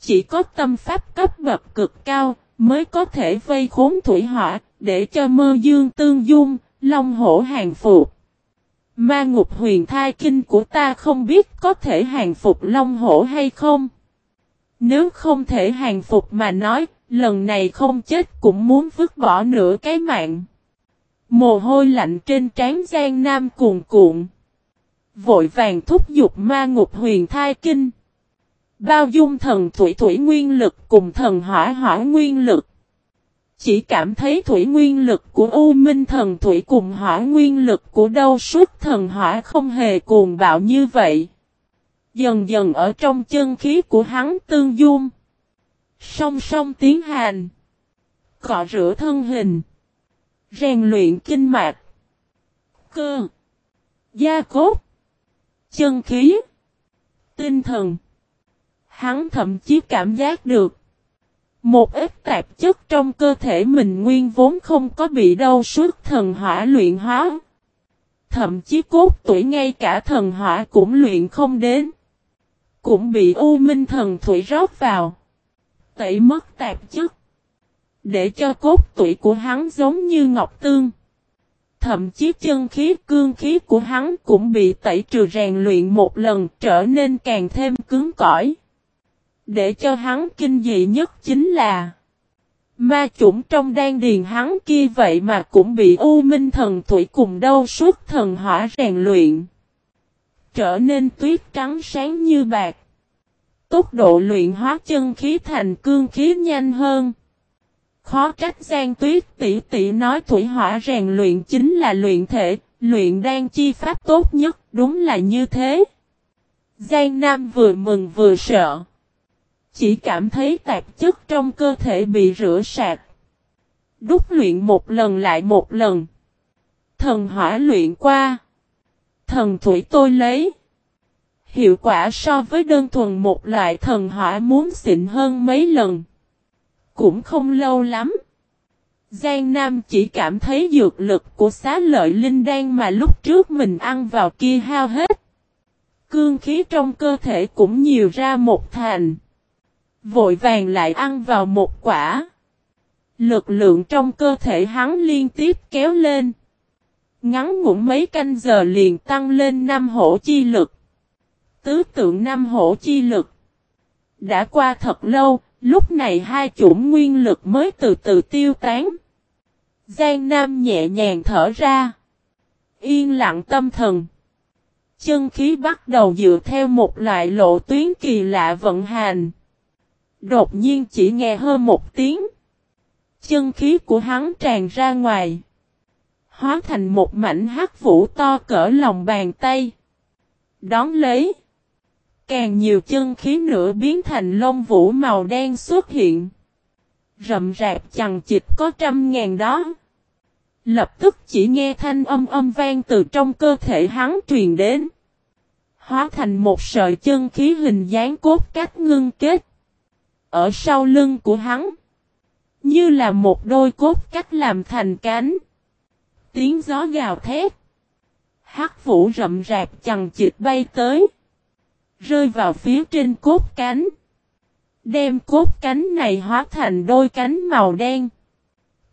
Chỉ có tâm pháp cấp bậc cực cao mới có thể vây khốn thủy hỏa để cho mơ dương tương dung, long hổ hàng phục. Ma ngục huyền thai kinh của ta không biết có thể hàng phục long hổ hay không. Nếu không thể hàng phục mà nói, lần này không chết cũng muốn vứt bỏ nửa cái mạng. Mồ hôi lạnh trên trán Giang Nam cuồn cuộn. Vội vàng thúc giục ma ngục huyền thai kinh. Bao dung thần thủy thủy nguyên lực cùng thần hỏa hỏa nguyên lực. Chỉ cảm thấy thủy nguyên lực của U Minh thần thủy cùng hỏa nguyên lực của đâu suốt thần hỏa không hề cuồng bạo như vậy. Dần dần ở trong chân khí của hắn tương dung. Song song tiến hành. Cọ rửa thân hình. Rèn luyện kinh mạch. Cơ. da cốt. Chân khí. Tinh thần. Hắn thậm chí cảm giác được. Một ít tạp chất trong cơ thể mình nguyên vốn không có bị đau suốt thần hỏa luyện hóa. Thậm chí cốt tuổi ngay cả thần hỏa cũng luyện không đến. Cũng bị u minh thần thủy rót vào. Tẩy mất tạp chất. Để cho cốt tủy của hắn giống như ngọc tương. Thậm chí chân khí, cương khí của hắn cũng bị tẩy trừ rèn luyện một lần, trở nên càng thêm cứng cỏi. Để cho hắn kinh dị nhất chính là, Ma chủng trong đan điền hắn kia vậy mà cũng bị U Minh thần thủy cùng đâu suốt thần hỏa rèn luyện. Trở nên tuyết trắng sáng như bạc. Tốc độ luyện hóa chân khí thành cương khí nhanh hơn. Khó trách Giang Tuyết tỷ tỷ nói thủy hỏa rèn luyện chính là luyện thể, luyện đan chi pháp tốt nhất, đúng là như thế. Giang Nam vừa mừng vừa sợ. Chỉ cảm thấy tạp chất trong cơ thể bị rửa sạch. Đúc luyện một lần lại một lần. Thần hỏa luyện qua. Thần thủy tôi lấy. Hiệu quả so với đơn thuần một loại thần hỏa muốn xịn hơn mấy lần. Cũng không lâu lắm. Giang Nam chỉ cảm thấy dược lực của xá lợi linh đan mà lúc trước mình ăn vào kia hao hết. Cương khí trong cơ thể cũng nhiều ra một thành. Vội vàng lại ăn vào một quả. Lực lượng trong cơ thể hắn liên tiếp kéo lên. Ngắn ngủn mấy canh giờ liền tăng lên năm hổ chi lực. Tứ tượng năm hổ chi lực. Đã qua thật lâu, lúc này hai chủng nguyên lực mới từ từ tiêu tán. Giang Nam nhẹ nhàng thở ra. Yên lặng tâm thần. Chân khí bắt đầu dựa theo một loại lộ tuyến kỳ lạ vận hành. Đột nhiên chỉ nghe hơn một tiếng. Chân khí của hắn tràn ra ngoài. Hóa thành một mảnh hắc vũ to cỡ lòng bàn tay. Đón lấy. Càng nhiều chân khí nữa biến thành lông vũ màu đen xuất hiện. Rậm rạp chằng chịt có trăm ngàn đó. Lập tức chỉ nghe thanh âm âm vang từ trong cơ thể hắn truyền đến. Hóa thành một sợi chân khí hình dáng cốt cách ngưng kết. Ở sau lưng của hắn. Như là một đôi cốt cách làm thành cánh. Tiếng gió gào thét. Hắc vũ rậm rạp chằng chịt bay tới. Rơi vào phía trên cốt cánh. Đem cốt cánh này hóa thành đôi cánh màu đen.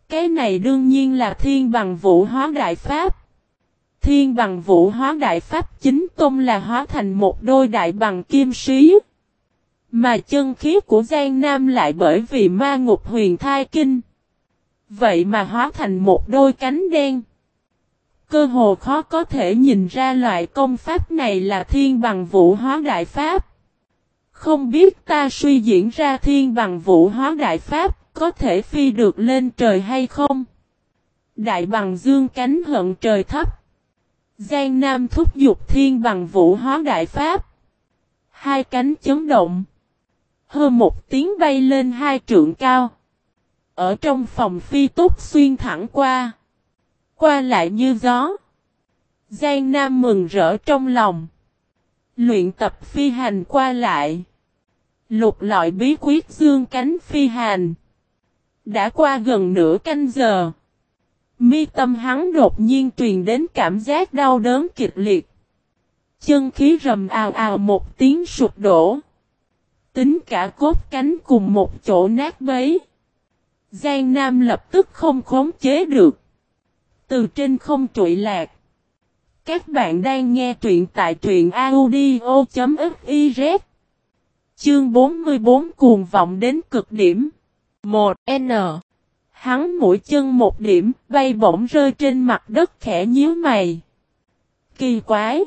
Cái này đương nhiên là thiên bằng vũ hóa đại pháp. Thiên bằng vũ hóa đại pháp chính tôn là hóa thành một đôi đại bằng kim sĩ. Mà chân khí của Giang Nam lại bởi vì ma ngục huyền thai kinh. Vậy mà hóa thành một đôi cánh đen. Cơ hồ khó có thể nhìn ra loại công pháp này là thiên bằng vũ hóa đại pháp. Không biết ta suy diễn ra thiên bằng vũ hóa đại pháp có thể phi được lên trời hay không? Đại bằng dương cánh hận trời thấp. Giang Nam thúc giục thiên bằng vũ hóa đại pháp. Hai cánh chấn động. Hơ một tiếng bay lên hai trượng cao. Ở trong phòng phi túc xuyên thẳng qua. Qua lại như gió. Giang Nam mừng rỡ trong lòng. Luyện tập phi hành qua lại. Lục lọi bí quyết dương cánh phi hành. Đã qua gần nửa canh giờ. Mi tâm hắn đột nhiên truyền đến cảm giác đau đớn kịch liệt. Chân khí rầm ào ào một tiếng sụp đổ. Tính cả cốt cánh cùng một chỗ nát bấy. Giang Nam lập tức không khống chế được. Từ trên không trụi lạc. Các bạn đang nghe truyện tại truyện audio.fiz. Chương 44 cuồng vọng đến cực điểm. 1N. Hắn mũi chân một điểm, bay bổng rơi trên mặt đất khẽ nhíu mày. Kỳ quái!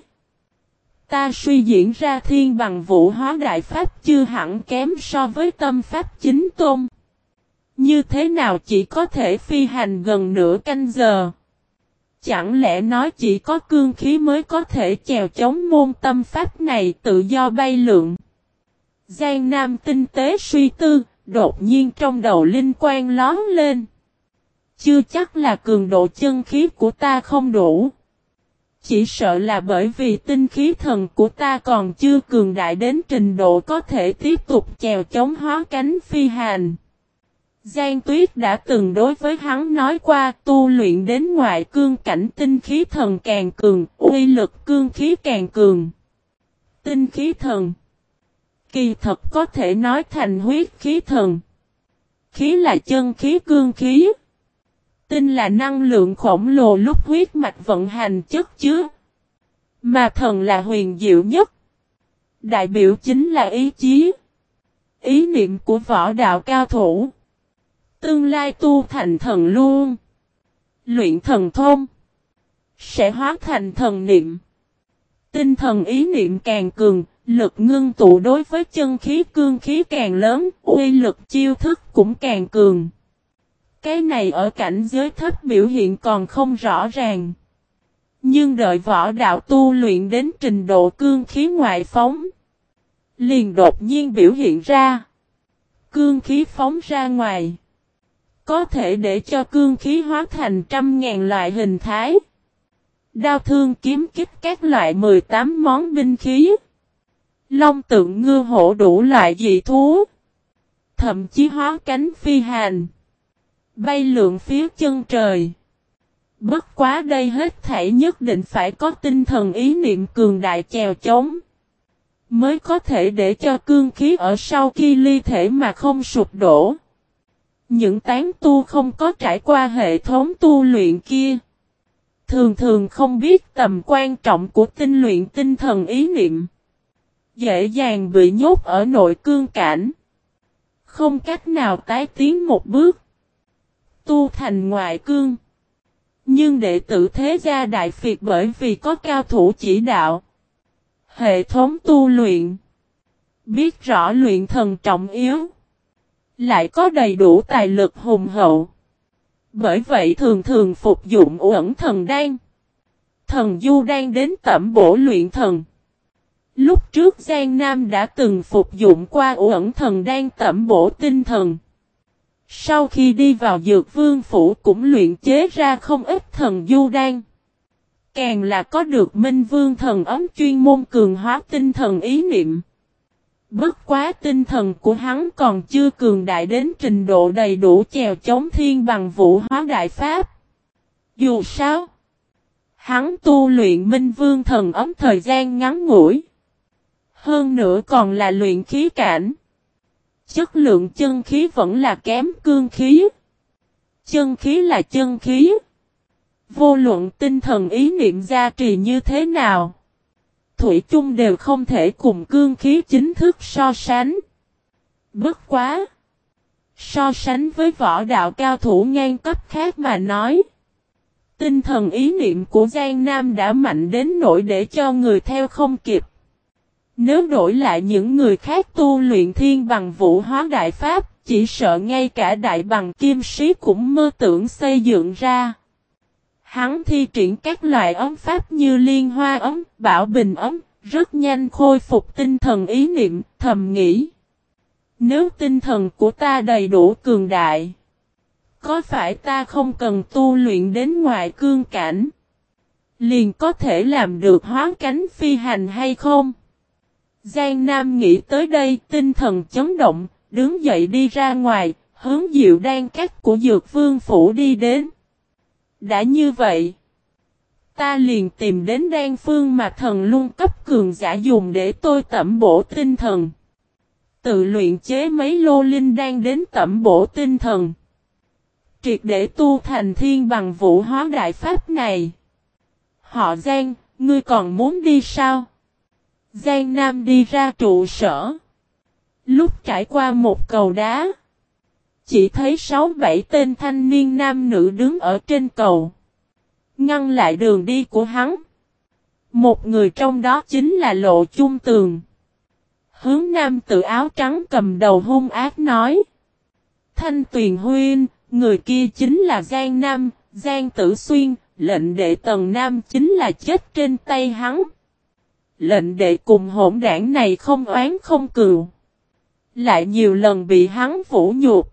Ta suy diễn ra thiên bằng vũ hóa đại pháp chưa hẳn kém so với tâm pháp chính tôn. Như thế nào chỉ có thể phi hành gần nửa canh giờ? Chẳng lẽ nói chỉ có cương khí mới có thể chèo chống môn tâm pháp này tự do bay lượn? Giang Nam tinh tế suy tư, đột nhiên trong đầu linh quan lón lên. Chưa chắc là cường độ chân khí của ta không đủ. Chỉ sợ là bởi vì tinh khí thần của ta còn chưa cường đại đến trình độ có thể tiếp tục chèo chống hóa cánh phi hành. Giang Tuyết đã từng đối với hắn nói qua tu luyện đến ngoại cương cảnh tinh khí thần càng cường, uy lực cương khí càng cường. Tinh khí thần Kỳ thật có thể nói thành huyết khí thần. Khí là chân khí cương khí. Tinh là năng lượng khổng lồ lúc huyết mạch vận hành chất chứa. Mà thần là huyền diệu nhất. Đại biểu chính là ý chí. Ý niệm của võ đạo cao thủ. Tương lai tu thành thần luôn. Luyện thần thông. Sẽ hóa thành thần niệm. Tinh thần ý niệm càng cường, lực ngưng tụ đối với chân khí cương khí càng lớn, uy lực chiêu thức cũng càng cường. Cái này ở cảnh giới thấp biểu hiện còn không rõ ràng. Nhưng đợi võ đạo tu luyện đến trình độ cương khí ngoại phóng. Liền đột nhiên biểu hiện ra. Cương khí phóng ra ngoài. Có thể để cho cương khí hóa thành trăm ngàn loại hình thái. Đao thương kiếm kích các loại 18 món binh khí. Long tượng ngư hổ đủ loại dị thú. Thậm chí hóa cánh phi hành. Bay lượn phía chân trời. Bất quá đây hết thảy nhất định phải có tinh thần ý niệm cường đại chèo chống. Mới có thể để cho cương khí ở sau khi ly thể mà không sụp đổ. Những tán tu không có trải qua hệ thống tu luyện kia. Thường thường không biết tầm quan trọng của tinh luyện tinh thần ý niệm. Dễ dàng bị nhốt ở nội cương cảnh. Không cách nào tái tiến một bước tu thành ngoại cương. Nhưng đệ tử thế gia đại phiệt bởi vì có cao thủ chỉ đạo. Hệ thống tu luyện. Biết rõ luyện thần trọng yếu. Lại có đầy đủ tài lực hùng hậu. Bởi vậy thường thường phục dụng uẩn thần đan. Thần du đang đến tẩm bổ luyện thần. Lúc trước Giang Nam đã từng phục dụng qua uẩn thần đan tẩm bổ tinh thần. Sau khi đi vào dược vương phủ cũng luyện chế ra không ít thần du đan. Càng là có được minh vương thần ấm chuyên môn cường hóa tinh thần ý niệm. Bất quá tinh thần của hắn còn chưa cường đại đến trình độ đầy đủ chèo chống thiên bằng vũ hóa đại pháp. Dù sao, hắn tu luyện minh vương thần ấm thời gian ngắn ngủi. Hơn nữa còn là luyện khí cảnh. Chất lượng chân khí vẫn là kém cương khí. Chân khí là chân khí. Vô luận tinh thần ý niệm gia trì như thế nào. Thủy chung đều không thể cùng cương khí chính thức so sánh. Bất quá. So sánh với võ đạo cao thủ ngang cấp khác mà nói. Tinh thần ý niệm của Giang Nam đã mạnh đến nỗi để cho người theo không kịp. Nếu đổi lại những người khác tu luyện thiên bằng vũ hóa đại pháp, chỉ sợ ngay cả đại bằng kim sĩ cũng mơ tưởng xây dựng ra. Hắn thi triển các loại ấm pháp như liên hoa ấm, bảo bình ấm, rất nhanh khôi phục tinh thần ý niệm, thầm nghĩ. Nếu tinh thần của ta đầy đủ cường đại, có phải ta không cần tu luyện đến ngoài cương cảnh, liền có thể làm được hóa cánh phi hành hay không? Giang Nam nghĩ tới đây tinh thần chấn động, đứng dậy đi ra ngoài, hướng diệu đan cách của dược vương phủ đi đến. Đã như vậy, ta liền tìm đến đan phương mà thần luôn cấp cường giả dùng để tôi tẩm bổ tinh thần. Tự luyện chế mấy lô linh đan đến tẩm bổ tinh thần. Triệt để tu thành thiên bằng vũ hóa đại pháp này. Họ Giang, ngươi còn muốn đi sao? Giang Nam đi ra trụ sở. Lúc trải qua một cầu đá. Chỉ thấy sáu bảy tên thanh niên nam nữ đứng ở trên cầu. Ngăn lại đường đi của hắn. Một người trong đó chính là Lộ Chung Tường. Hướng nam tự áo trắng cầm đầu hung ác nói. Thanh Tuyền Huyên, người kia chính là Giang Nam, Giang Tử Xuyên, lệnh đệ tần Nam chính là chết trên tay hắn. Lệnh đệ cùng hỗn đảng này không oán không cừu. Lại nhiều lần bị hắn vũ nhục.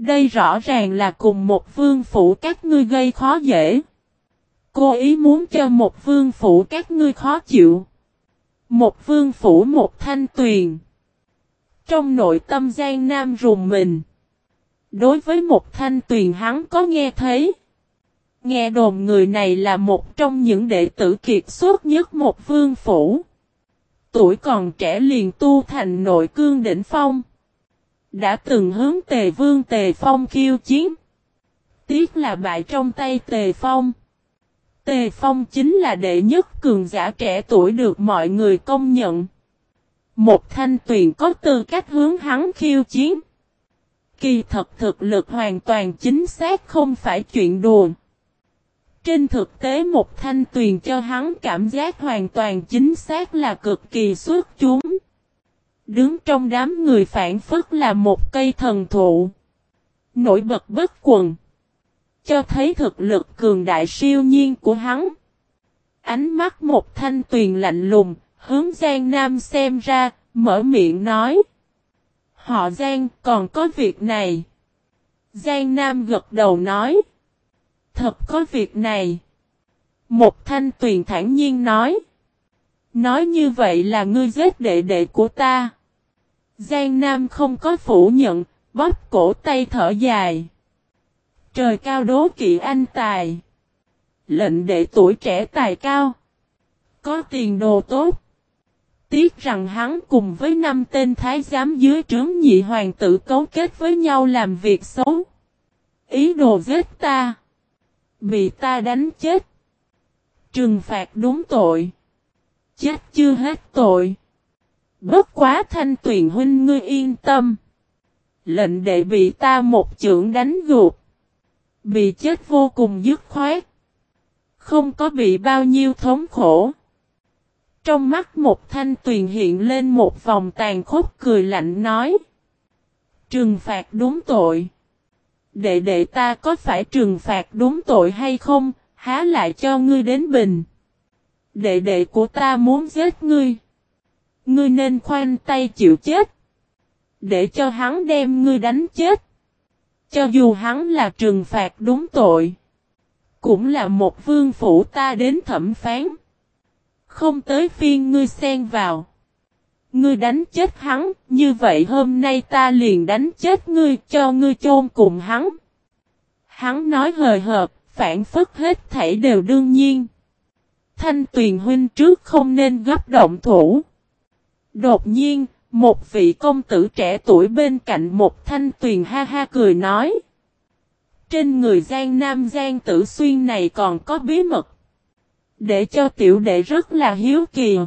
Đây rõ ràng là cùng một vương phủ các ngươi gây khó dễ. Cô ý muốn cho một vương phủ các ngươi khó chịu. Một vương phủ một thanh tuyền. Trong nội tâm Giang Nam rùng mình. Đối với một thanh tuyền hắn có nghe thấy. Nghe đồn người này là một trong những đệ tử kiệt xuất nhất một vương phủ. Tuổi còn trẻ liền tu thành nội cương đỉnh phong. Đã từng hướng tề vương tề phong khiêu chiến. Tiếc là bại trong tay tề phong. Tề phong chính là đệ nhất cường giả trẻ tuổi được mọi người công nhận. Một thanh tuyền có tư cách hướng hắn khiêu chiến. Kỳ thật thực lực hoàn toàn chính xác không phải chuyện đùa. Trên thực tế một thanh tuyền cho hắn cảm giác hoàn toàn chính xác là cực kỳ xuất chúng. Đứng trong đám người phản phất là một cây thần thụ. Nổi bật bất quần. Cho thấy thực lực cường đại siêu nhiên của hắn. Ánh mắt một thanh tuyền lạnh lùng, hướng Giang Nam xem ra, mở miệng nói. Họ Giang còn có việc này. Giang Nam gật đầu nói. Thật có việc này. Một thanh tuyền thản nhiên nói. Nói như vậy là ngươi giết đệ đệ của ta. Giang Nam không có phủ nhận, bóp cổ tay thở dài. Trời cao đố kỵ anh tài. Lệnh đệ tuổi trẻ tài cao. Có tiền đồ tốt. Tiếc rằng hắn cùng với năm tên thái giám dưới trướng nhị hoàng tử cấu kết với nhau làm việc xấu. Ý đồ giết ta. Bị ta đánh chết. Trừng phạt đúng tội. Chết chưa hết tội. Bất quá thanh tuyền huynh ngươi yên tâm. Lệnh đệ bị ta một chưởng đánh gục. Bị chết vô cùng dứt khoát. Không có bị bao nhiêu thống khổ. Trong mắt một thanh tuyền hiện lên một vòng tàn khốc cười lạnh nói. Trừng phạt đúng tội. Đệ đệ ta có phải trừng phạt đúng tội hay không, há lại cho ngươi đến bình. Đệ đệ của ta muốn giết ngươi. Ngươi nên khoanh tay chịu chết. Để cho hắn đem ngươi đánh chết. Cho dù hắn là trừng phạt đúng tội. Cũng là một vương phủ ta đến thẩm phán. Không tới phiên ngươi xen vào. Ngươi đánh chết hắn, như vậy hôm nay ta liền đánh chết ngươi cho ngươi chôn cùng hắn. Hắn nói hời hợp, phản phất hết thảy đều đương nhiên. Thanh tuyền huynh trước không nên gấp động thủ. Đột nhiên, một vị công tử trẻ tuổi bên cạnh một thanh tuyền ha ha cười nói. Trên người Giang Nam Giang Tử Xuyên này còn có bí mật. Để cho tiểu đệ rất là hiếu kỳ.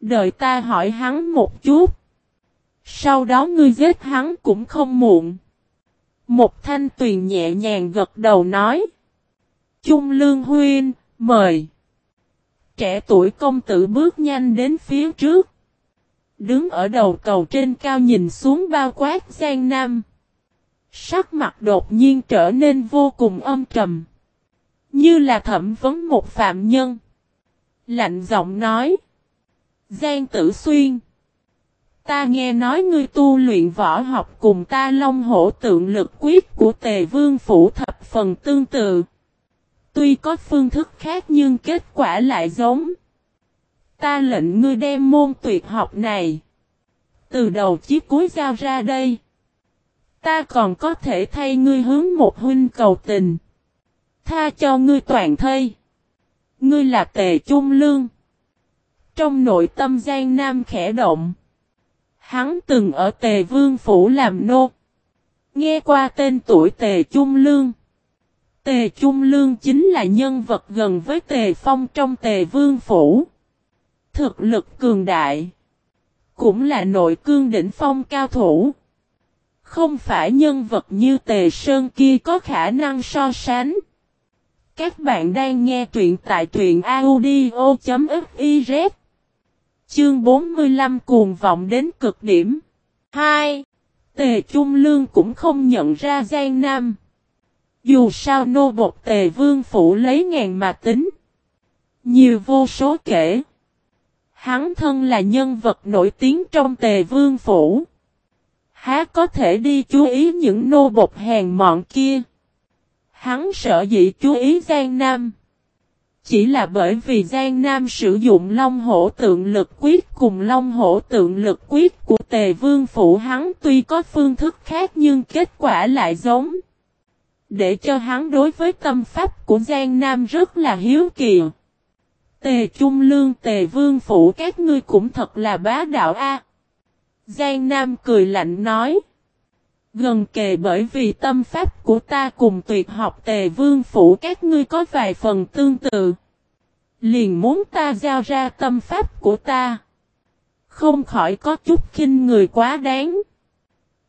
Đợi ta hỏi hắn một chút. Sau đó ngươi giết hắn cũng không muộn. Một thanh tuyền nhẹ nhàng gật đầu nói. Trung Lương Huyên, mời. Trẻ tuổi công tử bước nhanh đến phía trước. Đứng ở đầu cầu trên cao nhìn xuống bao quát Giang Nam. Sắc mặt đột nhiên trở nên vô cùng âm trầm. Như là thẩm vấn một phạm nhân. Lạnh giọng nói. Giang Tử Xuyên. Ta nghe nói ngươi tu luyện võ học cùng ta long hổ tượng lực quyết của tề vương phủ thập phần tương tự. Tuy có phương thức khác nhưng kết quả lại giống. Ta lệnh ngươi đem môn tuyệt học này. Từ đầu chí cuối giao ra đây. Ta còn có thể thay ngươi hướng một huynh cầu tình. Tha cho ngươi toàn thây. Ngươi là tề trung lương. Trong nội tâm Giang Nam khẽ động. Hắn từng ở tề vương phủ làm nô. Nghe qua tên tuổi tề trung lương. Tề trung lương chính là nhân vật gần với tề phong trong tề vương phủ. Thực lực cường đại. Cũng là nội cương đỉnh phong cao thủ. Không phải nhân vật như tề sơn kia có khả năng so sánh. Các bạn đang nghe truyện tại truyện audio.fiz Chương 45 cuồng vọng đến cực điểm 2. Tề Trung Lương cũng không nhận ra Giang Nam Dù sao nô bột Tề Vương Phủ lấy ngàn mà tính Nhiều vô số kể Hắn thân là nhân vật nổi tiếng trong Tề Vương Phủ Há có thể đi chú ý những nô bột hèn mọn kia Hắn sợ dĩ chú ý Giang Nam. Chỉ là bởi vì Giang Nam sử dụng Long Hổ tượng lực quyết cùng Long Hổ tượng lực quyết của Tề Vương Phủ, hắn tuy có phương thức khác nhưng kết quả lại giống. Để cho hắn đối với tâm pháp của Giang Nam rất là hiếu kỳ. Tề Trung Lương, Tề Vương Phủ, các ngươi cũng thật là bá đạo a. Giang Nam cười lạnh nói. Gần kề bởi vì tâm pháp của ta cùng tuyệt học tề vương phủ, các ngươi có vài phần tương tự. Liền muốn ta giao ra tâm pháp của ta. Không khỏi có chút khinh người quá đáng.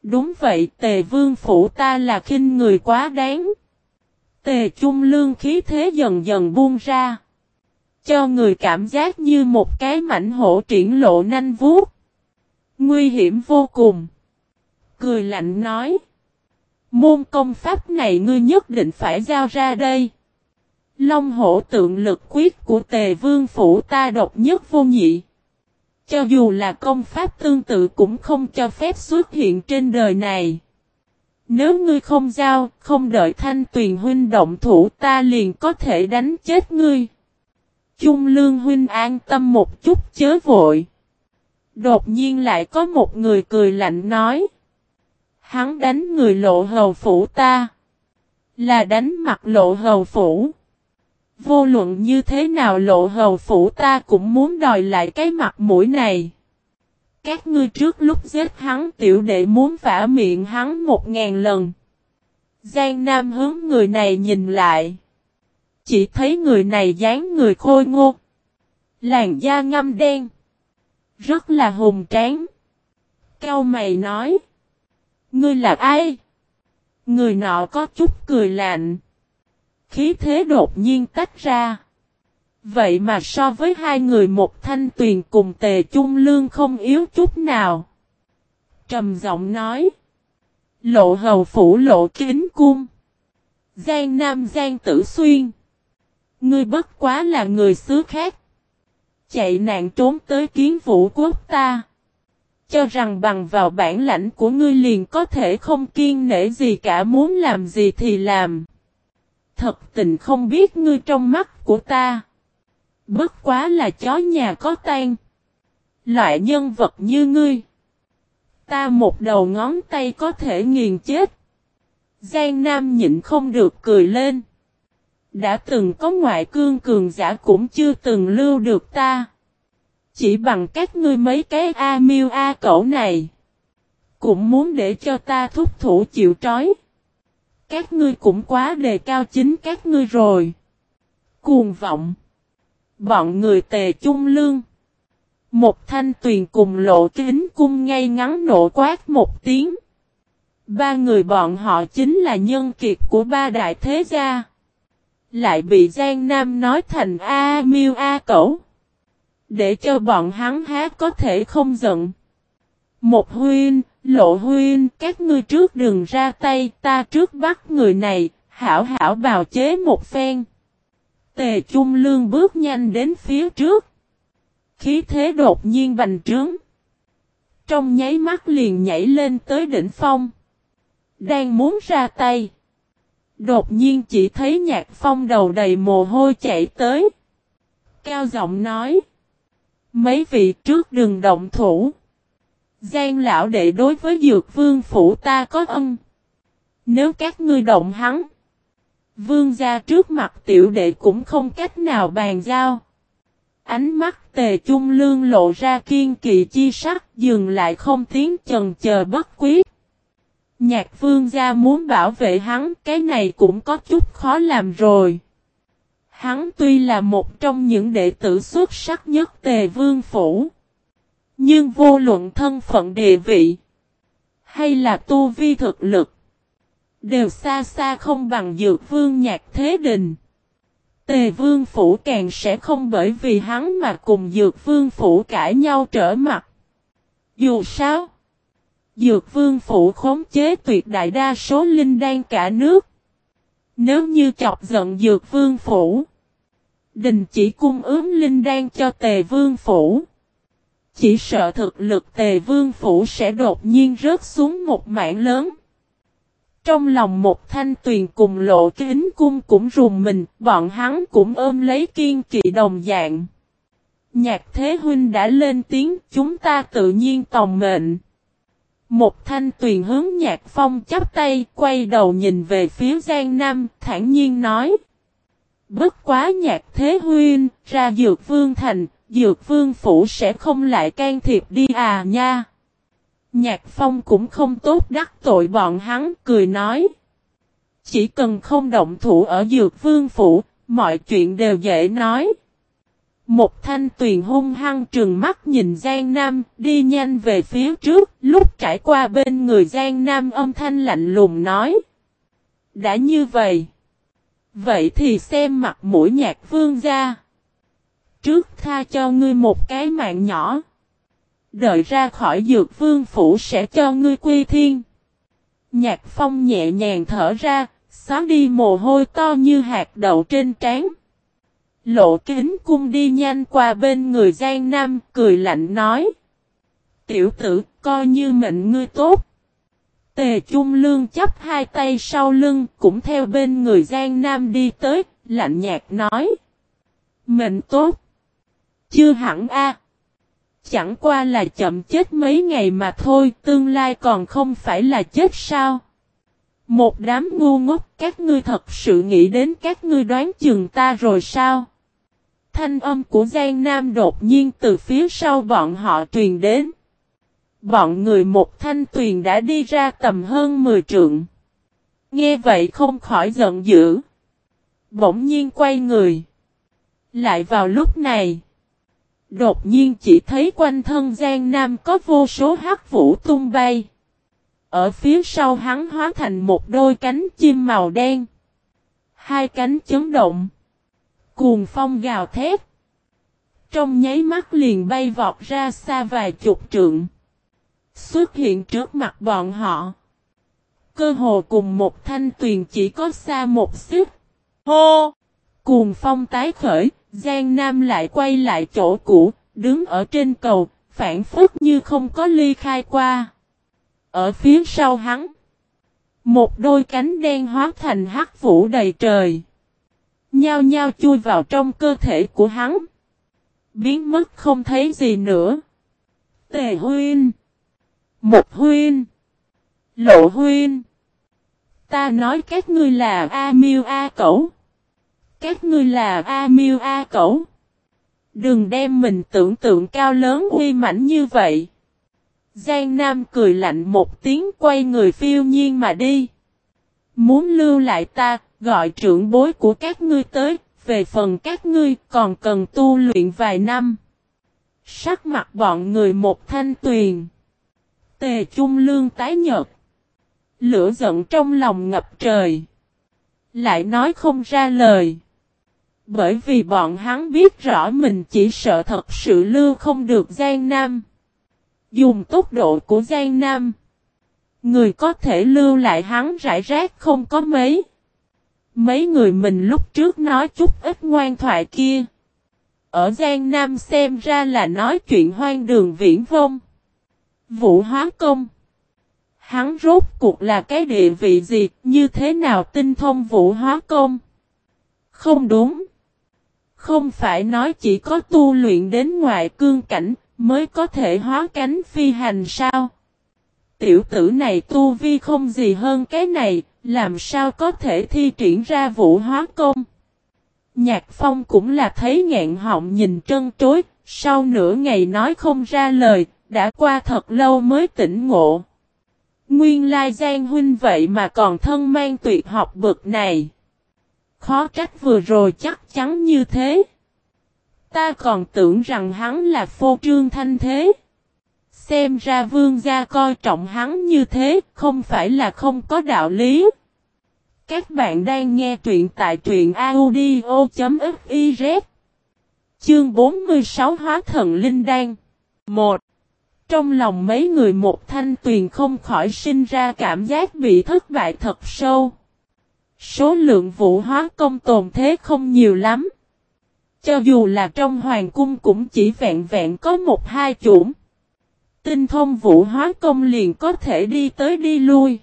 Đúng vậy, tề vương phủ ta là khinh người quá đáng. Tề trung lương khí thế dần dần buông ra. Cho người cảm giác như một cái mảnh hổ triển lộ nanh vuốt. Nguy hiểm vô cùng cười lạnh nói. Môn công pháp này ngươi nhất định phải giao ra đây. Long hổ tượng lực quyết của tề vương phủ ta độc nhất vô nhị. Cho dù là công pháp tương tự cũng không cho phép xuất hiện trên đời này. Nếu ngươi không giao, không đợi thanh tuyền huynh động thủ ta liền có thể đánh chết ngươi. Trung lương huynh an tâm một chút chớ vội. Đột nhiên lại có một người cười lạnh nói. Hắn đánh người lộ hầu phủ ta. Là đánh mặt lộ hầu phủ. Vô luận như thế nào lộ hầu phủ ta cũng muốn đòi lại cái mặt mũi này. Các ngươi trước lúc giết hắn tiểu đệ muốn vả miệng hắn một ngàn lần. Giang Nam hướng người này nhìn lại. Chỉ thấy người này dáng người khôi ngô. Làn da ngâm đen. Rất là hùng tráng. Cao mày nói. Ngươi là ai? Người nọ có chút cười lạnh. Khí thế đột nhiên tách ra. Vậy mà so với hai người một thanh tuyền cùng tề trung lương không yếu chút nào. Trầm giọng nói. Lộ hầu phủ lộ kính cung. Giang Nam Giang Tử Xuyên. Ngươi bất quá là người xứ khác. Chạy nạn trốn tới kiến vũ quốc ta. Cho rằng bằng vào bản lãnh của ngươi liền có thể không kiên nể gì cả, muốn làm gì thì làm. Thật tình không biết ngươi trong mắt của ta. Bất quá là chó nhà có tan. Loại nhân vật như ngươi. Ta một đầu ngón tay có thể nghiền chết. Giang Nam nhịn không được cười lên. Đã từng có ngoại cương cường giả cũng chưa từng lưu được ta. Chỉ bằng các ngươi mấy cái A miêu A cẩu này. Cũng muốn để cho ta thúc thủ chịu trói. Các ngươi cũng quá đề cao chính các ngươi rồi. Cuồng vọng. Bọn người tề chung lương. Một thanh tuyền cùng lộ kính cung ngay ngắn nộ quát một tiếng. Ba người bọn họ chính là nhân kiệt của ba đại thế gia. Lại bị Giang Nam nói thành A miêu A cẩu. Để cho bọn hắn hát có thể không giận. Một huyên, lộ huyên, các ngươi trước đừng ra tay, ta trước bắt người này, hảo hảo bào chế một phen. Tề Trung Lương bước nhanh đến phía trước. Khí thế đột nhiên bành trướng. Trong nháy mắt liền nhảy lên tới đỉnh phong. Đang muốn ra tay. Đột nhiên chỉ thấy nhạc phong đầu đầy mồ hôi chạy tới. Cao giọng nói. Mấy vị trước đừng động thủ. Giang lão đệ đối với dược vương phủ ta có ân. Nếu các ngươi động hắn. Vương gia trước mặt tiểu đệ cũng không cách nào bàn giao. Ánh mắt tề trung lương lộ ra kiên kỳ chi sắc, dừng lại không tiếng chần chờ bất quyết. Nhạc vương gia muốn bảo vệ hắn, cái này cũng có chút khó làm rồi. Hắn tuy là một trong những đệ tử xuất sắc nhất tề vương phủ. Nhưng vô luận thân phận địa vị. Hay là tu vi thực lực. Đều xa xa không bằng dược vương nhạc thế đình. Tề vương phủ càng sẽ không bởi vì hắn mà cùng dược vương phủ cãi nhau trở mặt. Dù sao. Dược vương phủ khống chế tuyệt đại đa số linh đan cả nước. Nếu như chọc giận dược vương phủ. Đình chỉ cung ứng linh đan cho tề vương phủ. Chỉ sợ thực lực tề vương phủ sẽ đột nhiên rớt xuống một mảng lớn. Trong lòng một thanh tuyền cùng lộ kính cung cũng rùng mình, bọn hắn cũng ôm lấy kiên kỵ đồng dạng. Nhạc thế huynh đã lên tiếng, chúng ta tự nhiên tòng mệnh. Một thanh tuyền hướng nhạc phong chắp tay, quay đầu nhìn về phía Giang Nam, thản nhiên nói. Bất quá nhạc thế huyên ra dược vương thành, dược vương phủ sẽ không lại can thiệp đi à nha. Nhạc phong cũng không tốt đắc tội bọn hắn, cười nói. Chỉ cần không động thủ ở dược vương phủ, mọi chuyện đều dễ nói. Một thanh tuyền hung hăng trừng mắt nhìn Giang Nam, đi nhanh về phía trước, lúc trải qua bên người Giang Nam âm thanh lạnh lùng nói. Đã như vậy. Vậy thì xem mặt mũi nhạc vương ra. Trước tha cho ngươi một cái mạng nhỏ. Đợi ra khỏi dược vương phủ sẽ cho ngươi quy thiên. Nhạc phong nhẹ nhàng thở ra, xóa đi mồ hôi to như hạt đậu trên trán. Lộ kính cung đi nhanh qua bên người Giang Nam, cười lạnh nói. Tiểu tử, coi như mệnh ngươi tốt. Tề Trung Lương chấp hai tay sau lưng, cũng theo bên người Giang Nam đi tới, lạnh nhạt nói. Mệnh tốt. Chưa hẳn a. Chẳng qua là chậm chết mấy ngày mà thôi, tương lai còn không phải là chết sao. Một đám ngu ngốc, các ngươi thật sự nghĩ đến các ngươi đoán chừng ta rồi sao? Thanh âm của Giang Nam đột nhiên từ phía sau bọn họ truyền đến. Bọn người một thanh tuyền đã đi ra tầm hơn 10 trượng. Nghe vậy không khỏi giận dữ. Bỗng nhiên quay người. Lại vào lúc này. Đột nhiên chỉ thấy quanh thân Giang Nam có vô số hắc vũ tung bay. Ở phía sau hắn hóa thành một đôi cánh chim màu đen. Hai cánh chấn động. Cuồng phong gào thét. Trong nháy mắt liền bay vọt ra xa vài chục trượng. Xuất hiện trước mặt bọn họ. Cơ hồ cùng một thanh tuyền chỉ có xa một xích. Hô! Cuồng phong tái khởi, Giang Nam lại quay lại chỗ cũ, đứng ở trên cầu, phản phất như không có ly khai qua. Ở phía sau hắn, một đôi cánh đen hóa thành hắc vũ đầy trời. Nhao nhao chui vào trong cơ thể của hắn. Biến mất không thấy gì nữa. Tề huyên. Một huyên. Lộ huyên. Ta nói các ngươi là A Miêu A Cẩu. Các ngươi là A Miêu A Cẩu. Đừng đem mình tưởng tượng cao lớn uy mãnh như vậy. Giang Nam cười lạnh một tiếng quay người phiêu nhiên mà đi. Muốn lưu lại ta, gọi trưởng bối của các ngươi tới, về phần các ngươi còn cần tu luyện vài năm. Sắc mặt bọn người một thanh tuyền. Tề Trung Lương tái nhợt. Lửa giận trong lòng ngập trời. Lại nói không ra lời. Bởi vì bọn hắn biết rõ mình chỉ sợ thật sự lưu không được Giang Nam. Dùng tốc độ của Giang Nam. Người có thể lưu lại hắn rải rác không có mấy. Mấy người mình lúc trước nói chút ít ngoan thoại kia. Ở Giang Nam xem ra là nói chuyện hoang đường viễn vông. Vũ hóa công. Hắn rốt cuộc là cái địa vị gì, như thế nào tinh thông vũ hóa công? Không đúng. Không phải nói chỉ có tu luyện đến ngoại cương cảnh, mới có thể hóa cánh phi hành sao? Tiểu tử này tu vi không gì hơn cái này, làm sao có thể thi triển ra vũ hóa công? Nhạc phong cũng là thấy ngẹn họng nhìn trân trối, sau nửa ngày nói không ra lời, đã qua thật lâu mới tỉnh ngộ. Nguyên lai Giang huynh vậy mà còn thân mang tuyệt học bực này. Khó trách vừa rồi chắc chắn như thế. Ta còn tưởng rằng hắn là phô trương thanh thế. Xem ra vương gia coi trọng hắn như thế, không phải là không có đạo lý. Các bạn đang nghe truyện tại truyện audio.fiz Chương 46 Hóa Thần Linh Đan 1. Trong lòng mấy người một thanh tuyền không khỏi sinh ra cảm giác bị thất bại thật sâu. Số lượng vũ hóa công tồn thế không nhiều lắm. Cho dù là trong hoàng cung cũng chỉ vẹn vẹn có một hai chủng. Tinh thông vũ hóa công liền có thể đi tới đi lui.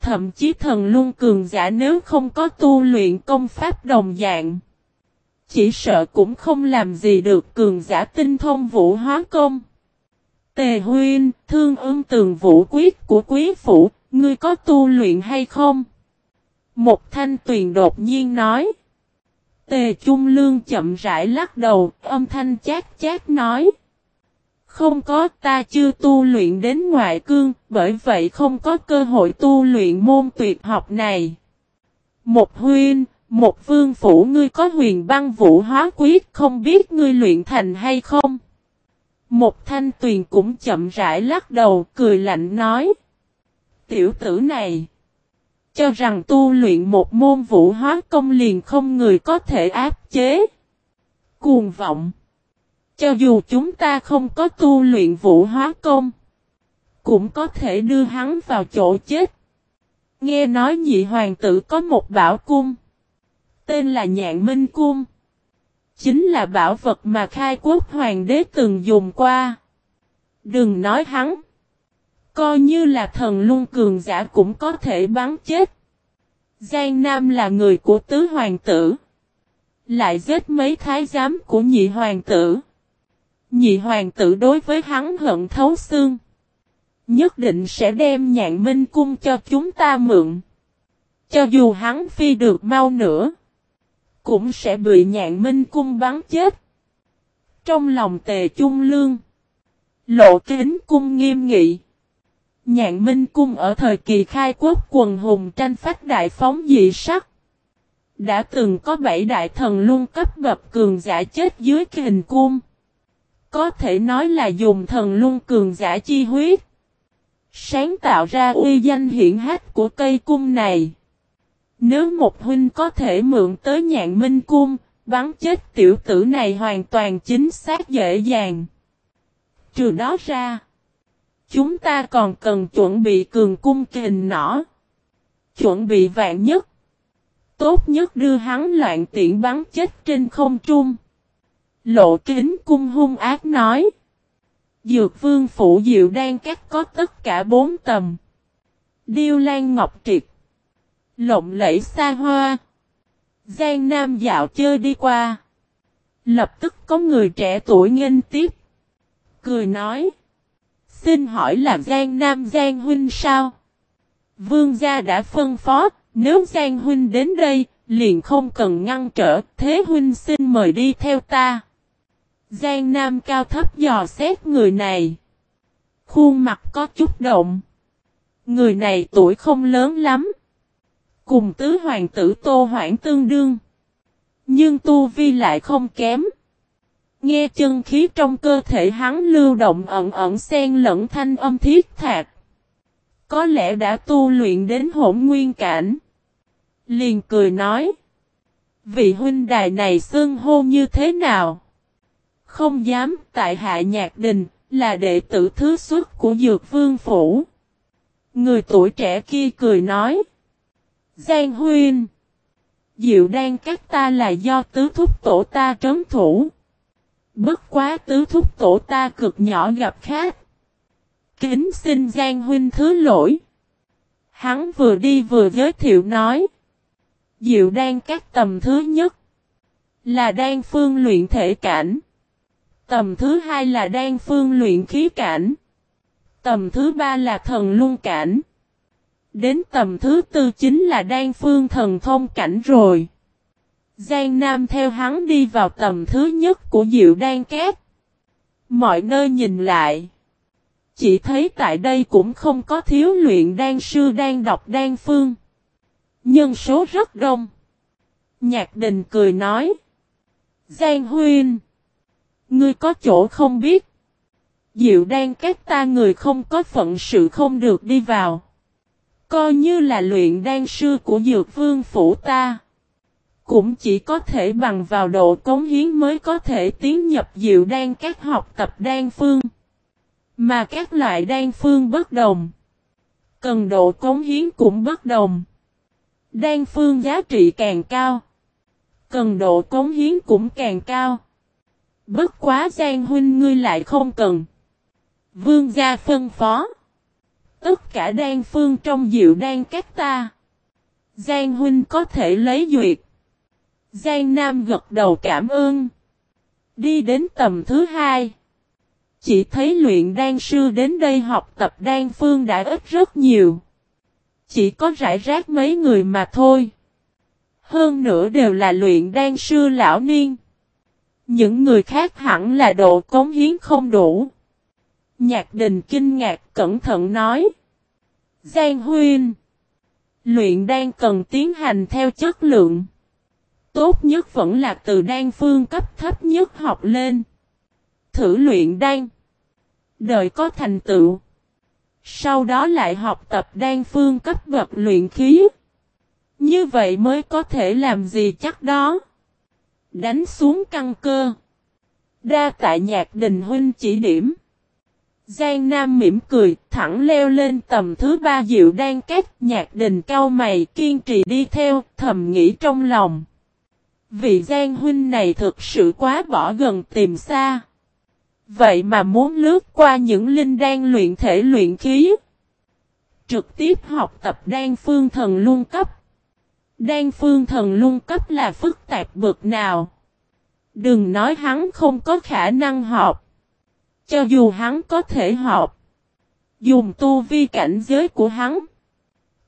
Thậm chí thần luân cường giả nếu không có tu luyện công pháp đồng dạng. Chỉ sợ cũng không làm gì được cường giả tinh thông vũ hóa công. Tề huyên, thương ương tường vũ quyết của quý phủ, ngươi có tu luyện hay không? Một thanh tuyền đột nhiên nói. Tề Trung Lương chậm rãi lắc đầu, âm thanh chát chát nói. Không có ta chưa tu luyện đến ngoại cương, bởi vậy không có cơ hội tu luyện môn tuyệt học này. Một huyên, một vương phủ ngươi có huyền băng vũ hóa quyết không biết ngươi luyện thành hay không? Một thanh tuyền cũng chậm rãi lắc đầu cười lạnh nói. Tiểu tử này. Cho rằng tu luyện một môn vũ hóa công liền không người có thể áp chế. Cuồng vọng. Cho dù chúng ta không có tu luyện vũ hóa công. Cũng có thể đưa hắn vào chỗ chết. Nghe nói nhị hoàng tử có một bảo cung. Tên là Nhạn Minh Cung. Chính là bảo vật mà khai quốc hoàng đế từng dùng qua. Đừng nói hắn. Coi như là thần luân cường giả cũng có thể bắn chết. Giang Nam là người của tứ hoàng tử. Lại giết mấy thái giám của nhị hoàng tử. Nhị hoàng tử đối với hắn hận thấu xương. Nhất định sẽ đem nhạn minh cung cho chúng ta mượn. Cho dù hắn phi được mau nữa. Cũng sẽ bị nhạn minh cung bắn chết. Trong lòng tề trung lương. Lộ kính cung nghiêm nghị. Nhạn Minh Cung ở thời kỳ khai quốc quần hùng tranh phát đại phóng dị sắc. Đã từng có bảy đại thần luân cấp bậc cường giả chết dưới kình cung. Có thể nói là dùng thần luân cường giả chi huyết. Sáng tạo ra uy danh hiển hách của cây cung này. Nếu một huynh có thể mượn tới nhạn minh cung, bắn chết tiểu tử này hoàn toàn chính xác dễ dàng. Trừ đó ra, chúng ta còn cần chuẩn bị cường cung kình nỏ. Chuẩn bị vạn nhất. Tốt nhất đưa hắn loạn tiện bắn chết trên không trung. Lộ kính cung hung ác nói. Dược vương phủ diệu đang cắt có tất cả bốn tầm. Điêu lan ngọc triệt. Lộng lẫy xa hoa. Giang Nam dạo chơi đi qua. Lập tức có người trẻ tuổi nghênh tiếp. Cười nói. Xin hỏi là Giang Nam Giang Huynh sao? Vương gia đã phân phó, nếu Giang Huynh đến đây, liền không cần ngăn trở, thế Huynh xin mời đi theo ta. Giang Nam cao thấp dò xét người này. Khuôn mặt có chút động. Người này tuổi không lớn lắm. Cùng tứ hoàng tử Tô Hoảng tương đương. Nhưng tu vi lại không kém. Nghe chân khí trong cơ thể hắn lưu động ẩn ẩn xen lẫn thanh âm thiết thạc. Có lẽ đã tu luyện đến hỗn nguyên cảnh. Liền cười nói. Vị huynh đài này xưng hô như thế nào? Không dám tại hạ nhạc đình, là đệ tử thứ xuất của Dược Vương Phủ. Người tuổi trẻ kia cười nói. Giang huyên Diệu đan các ta là do tứ thúc tổ ta trấn thủ. Bất quá tứ thúc tổ ta cực nhỏ gặp khác. Kính xin Giang huynh thứ lỗi. Hắn vừa đi vừa giới thiệu nói. Diệu đan các tầm thứ nhất. Là đan phương luyện thể cảnh. Tầm thứ hai là đan phương luyện khí cảnh. Tầm thứ ba là thần luân cảnh. Đến tầm thứ tư chính là đan phương thần thông cảnh rồi. Giang Nam theo hắn đi vào tầm thứ nhất của Diệu Đan Cát. Mọi nơi nhìn lại. Chỉ thấy tại đây cũng không có thiếu luyện đan sư đang đọc đan phương. Nhân số rất đông. Nhạc đình cười nói. Giang Huynh. Ngươi có chỗ không biết. Diệu đang các ta người không có phận sự không được đi vào. Coi như là luyện đan sư của dược vương phủ ta. Cũng chỉ có thể bằng vào độ cống hiến mới có thể tiến nhập diệu đan các học tập đan phương. Mà các loại đan phương bất đồng. Cần độ cống hiến cũng bất đồng. Đan phương giá trị càng cao. Cần độ cống hiến cũng càng cao. Bất quá Giang huynh ngươi lại không cần. Vương gia phân phó. Tất cả đan phương trong diệu đan các ta. Giang huynh có thể lấy duyệt. Giang Nam gật đầu cảm ơn. Đi đến tầm thứ hai. Chỉ thấy luyện đan sư đến đây học tập đan phương đã ít rất nhiều. Chỉ có rải rác mấy người mà thôi. Hơn nữa đều là luyện đan sư lão niên. Những người khác hẳn là độ cống hiến không đủ. Nhạc đình kinh ngạc cẩn thận nói. Giang huyên. Luyện đan cần tiến hành theo chất lượng. Tốt nhất vẫn là từ đan phương cấp thấp nhất học lên. Thử luyện đan. Đời có thành tựu. Sau đó lại học tập đan phương cấp bậc luyện khí. Như vậy mới có thể làm gì chắc đó. Đánh xuống căn cơ. Đa tại nhạc đình huynh chỉ điểm. Giang Nam mỉm cười, thẳng leo lên tầm thứ ba diệu đang cách nhạc đình cao mày kiên trì đi theo, thầm nghĩ trong lòng. Vị Giang huynh này thực sự quá bỏ gần tìm xa. Vậy mà muốn lướt qua những linh đan luyện thể luyện khí. Trực tiếp học tập đan phương thần luân cấp. Đan phương thần luân cấp là phức tạp bực nào. Đừng nói hắn không có khả năng học. Cho dù hắn có thể học. Dùng tu vi cảnh giới của hắn.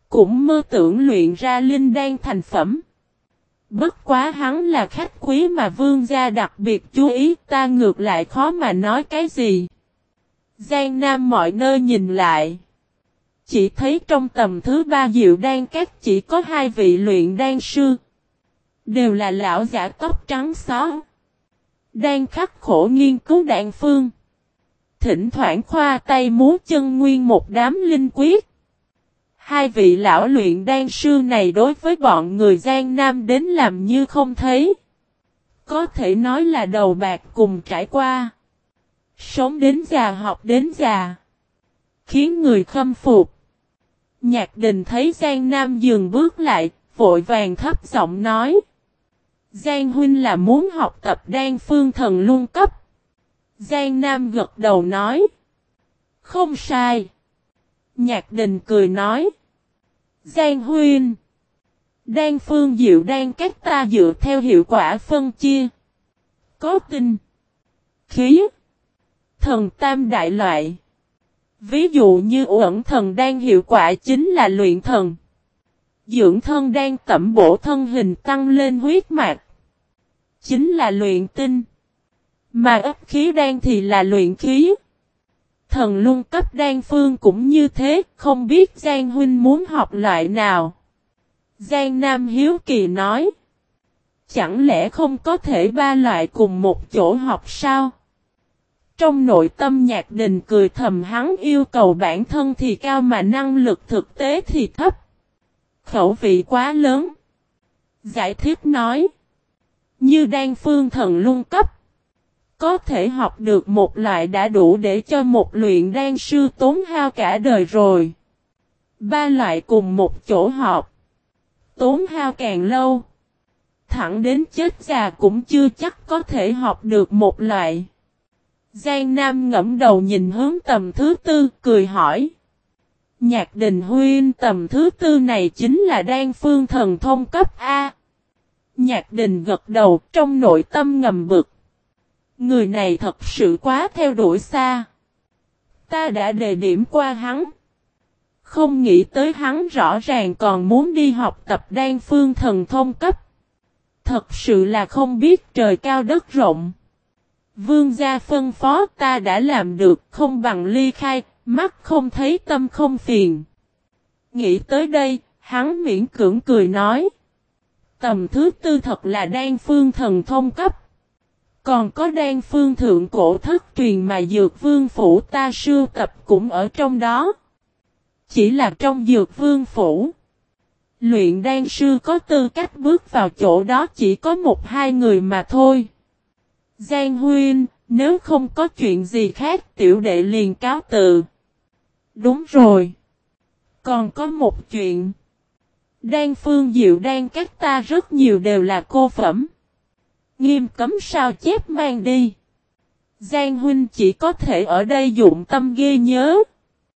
Cũng mơ tưởng luyện ra linh đan thành phẩm. Bất quá hắn là khách quý mà vương gia đặc biệt chú ý, ta ngược lại khó mà nói cái gì. Giang Nam mọi nơi nhìn lại. Chỉ thấy trong tầm thứ ba diệu đan các chỉ có hai vị luyện đan sư. Đều là lão giả tóc trắng xóa Đang khắc khổ nghiên cứu đạn phương. Thỉnh thoảng khoa tay múa chân nguyên một đám linh quyết. Hai vị lão luyện đan sư này đối với bọn người Giang Nam đến làm như không thấy. Có thể nói là đầu bạc cùng trải qua. Sống đến già học đến già. Khiến người khâm phục. Nhạc đình thấy Giang Nam dừng bước lại, vội vàng thấp giọng nói. Giang Huynh là muốn học tập đan phương thần luân cấp. Giang Nam gật đầu nói. Không sai. Nhạc đình cười nói. Giang Huynh. Đan phương diệu đan các ta dựa theo hiệu quả phân chia. Có tinh. Khí. Thần tam đại loại. Ví dụ như uẩn thần đang hiệu quả chính là luyện thần. Dưỡng thân đang tẩm bổ thân hình tăng lên huyết mạch. Chính là luyện tinh. Mà ấp khí đang thì là luyện khí. Thần luân cấp đan phương cũng như thế, không biết Giang Huynh muốn học loại nào. Giang Nam Hiếu Kỳ nói. Chẳng lẽ không có thể ba loại cùng một chỗ học sao? Trong nội tâm nhạc đình cười thầm hắn yêu cầu bản thân thì cao mà năng lực thực tế thì thấp. Khẩu vị quá lớn. Giải thích nói. Như đan phương thần luân cấp. Có thể học được một loại đã đủ để cho một luyện đan sư tốn hao cả đời rồi. Ba loại cùng một chỗ học. Tốn hao càng lâu. Thẳng đến chết già cũng chưa chắc có thể học được một loại. Giang Nam ngẫm đầu nhìn hướng tầm thứ tư, cười hỏi. Nhạc đình huyên tầm thứ tư này chính là đan phương thần thông cấp A. Nhạc đình gật đầu trong nội tâm ngầm bực. Người này thật sự quá theo đuổi xa. Ta đã đề điểm qua hắn. Không nghĩ tới hắn rõ ràng còn muốn đi học tập đan phương thần thông cấp. Thật sự là không biết trời cao đất rộng. Vương gia phân phó ta đã làm được không bằng ly khai, mắt không thấy tâm không phiền. Nghĩ tới đây, hắn miễn cưỡng cười nói. Tầm thứ tư thật là đan phương thần thông cấp. Còn có đan phương thượng cổ thất truyền mà dược vương phủ ta sưu tập cũng ở trong đó. Chỉ là trong dược vương phủ. Luyện đan sư có tư cách bước vào chỗ đó chỉ có một hai người mà thôi. Giang Huyên, nếu không có chuyện gì khác tiểu đệ liền cáo tự. Đúng rồi. Còn có một chuyện. Đan phương diệu đan các ta rất nhiều đều là cô phẩm. Nghiêm cấm sao chép mang đi. Giang huynh chỉ có thể ở đây dụng tâm ghi nhớ.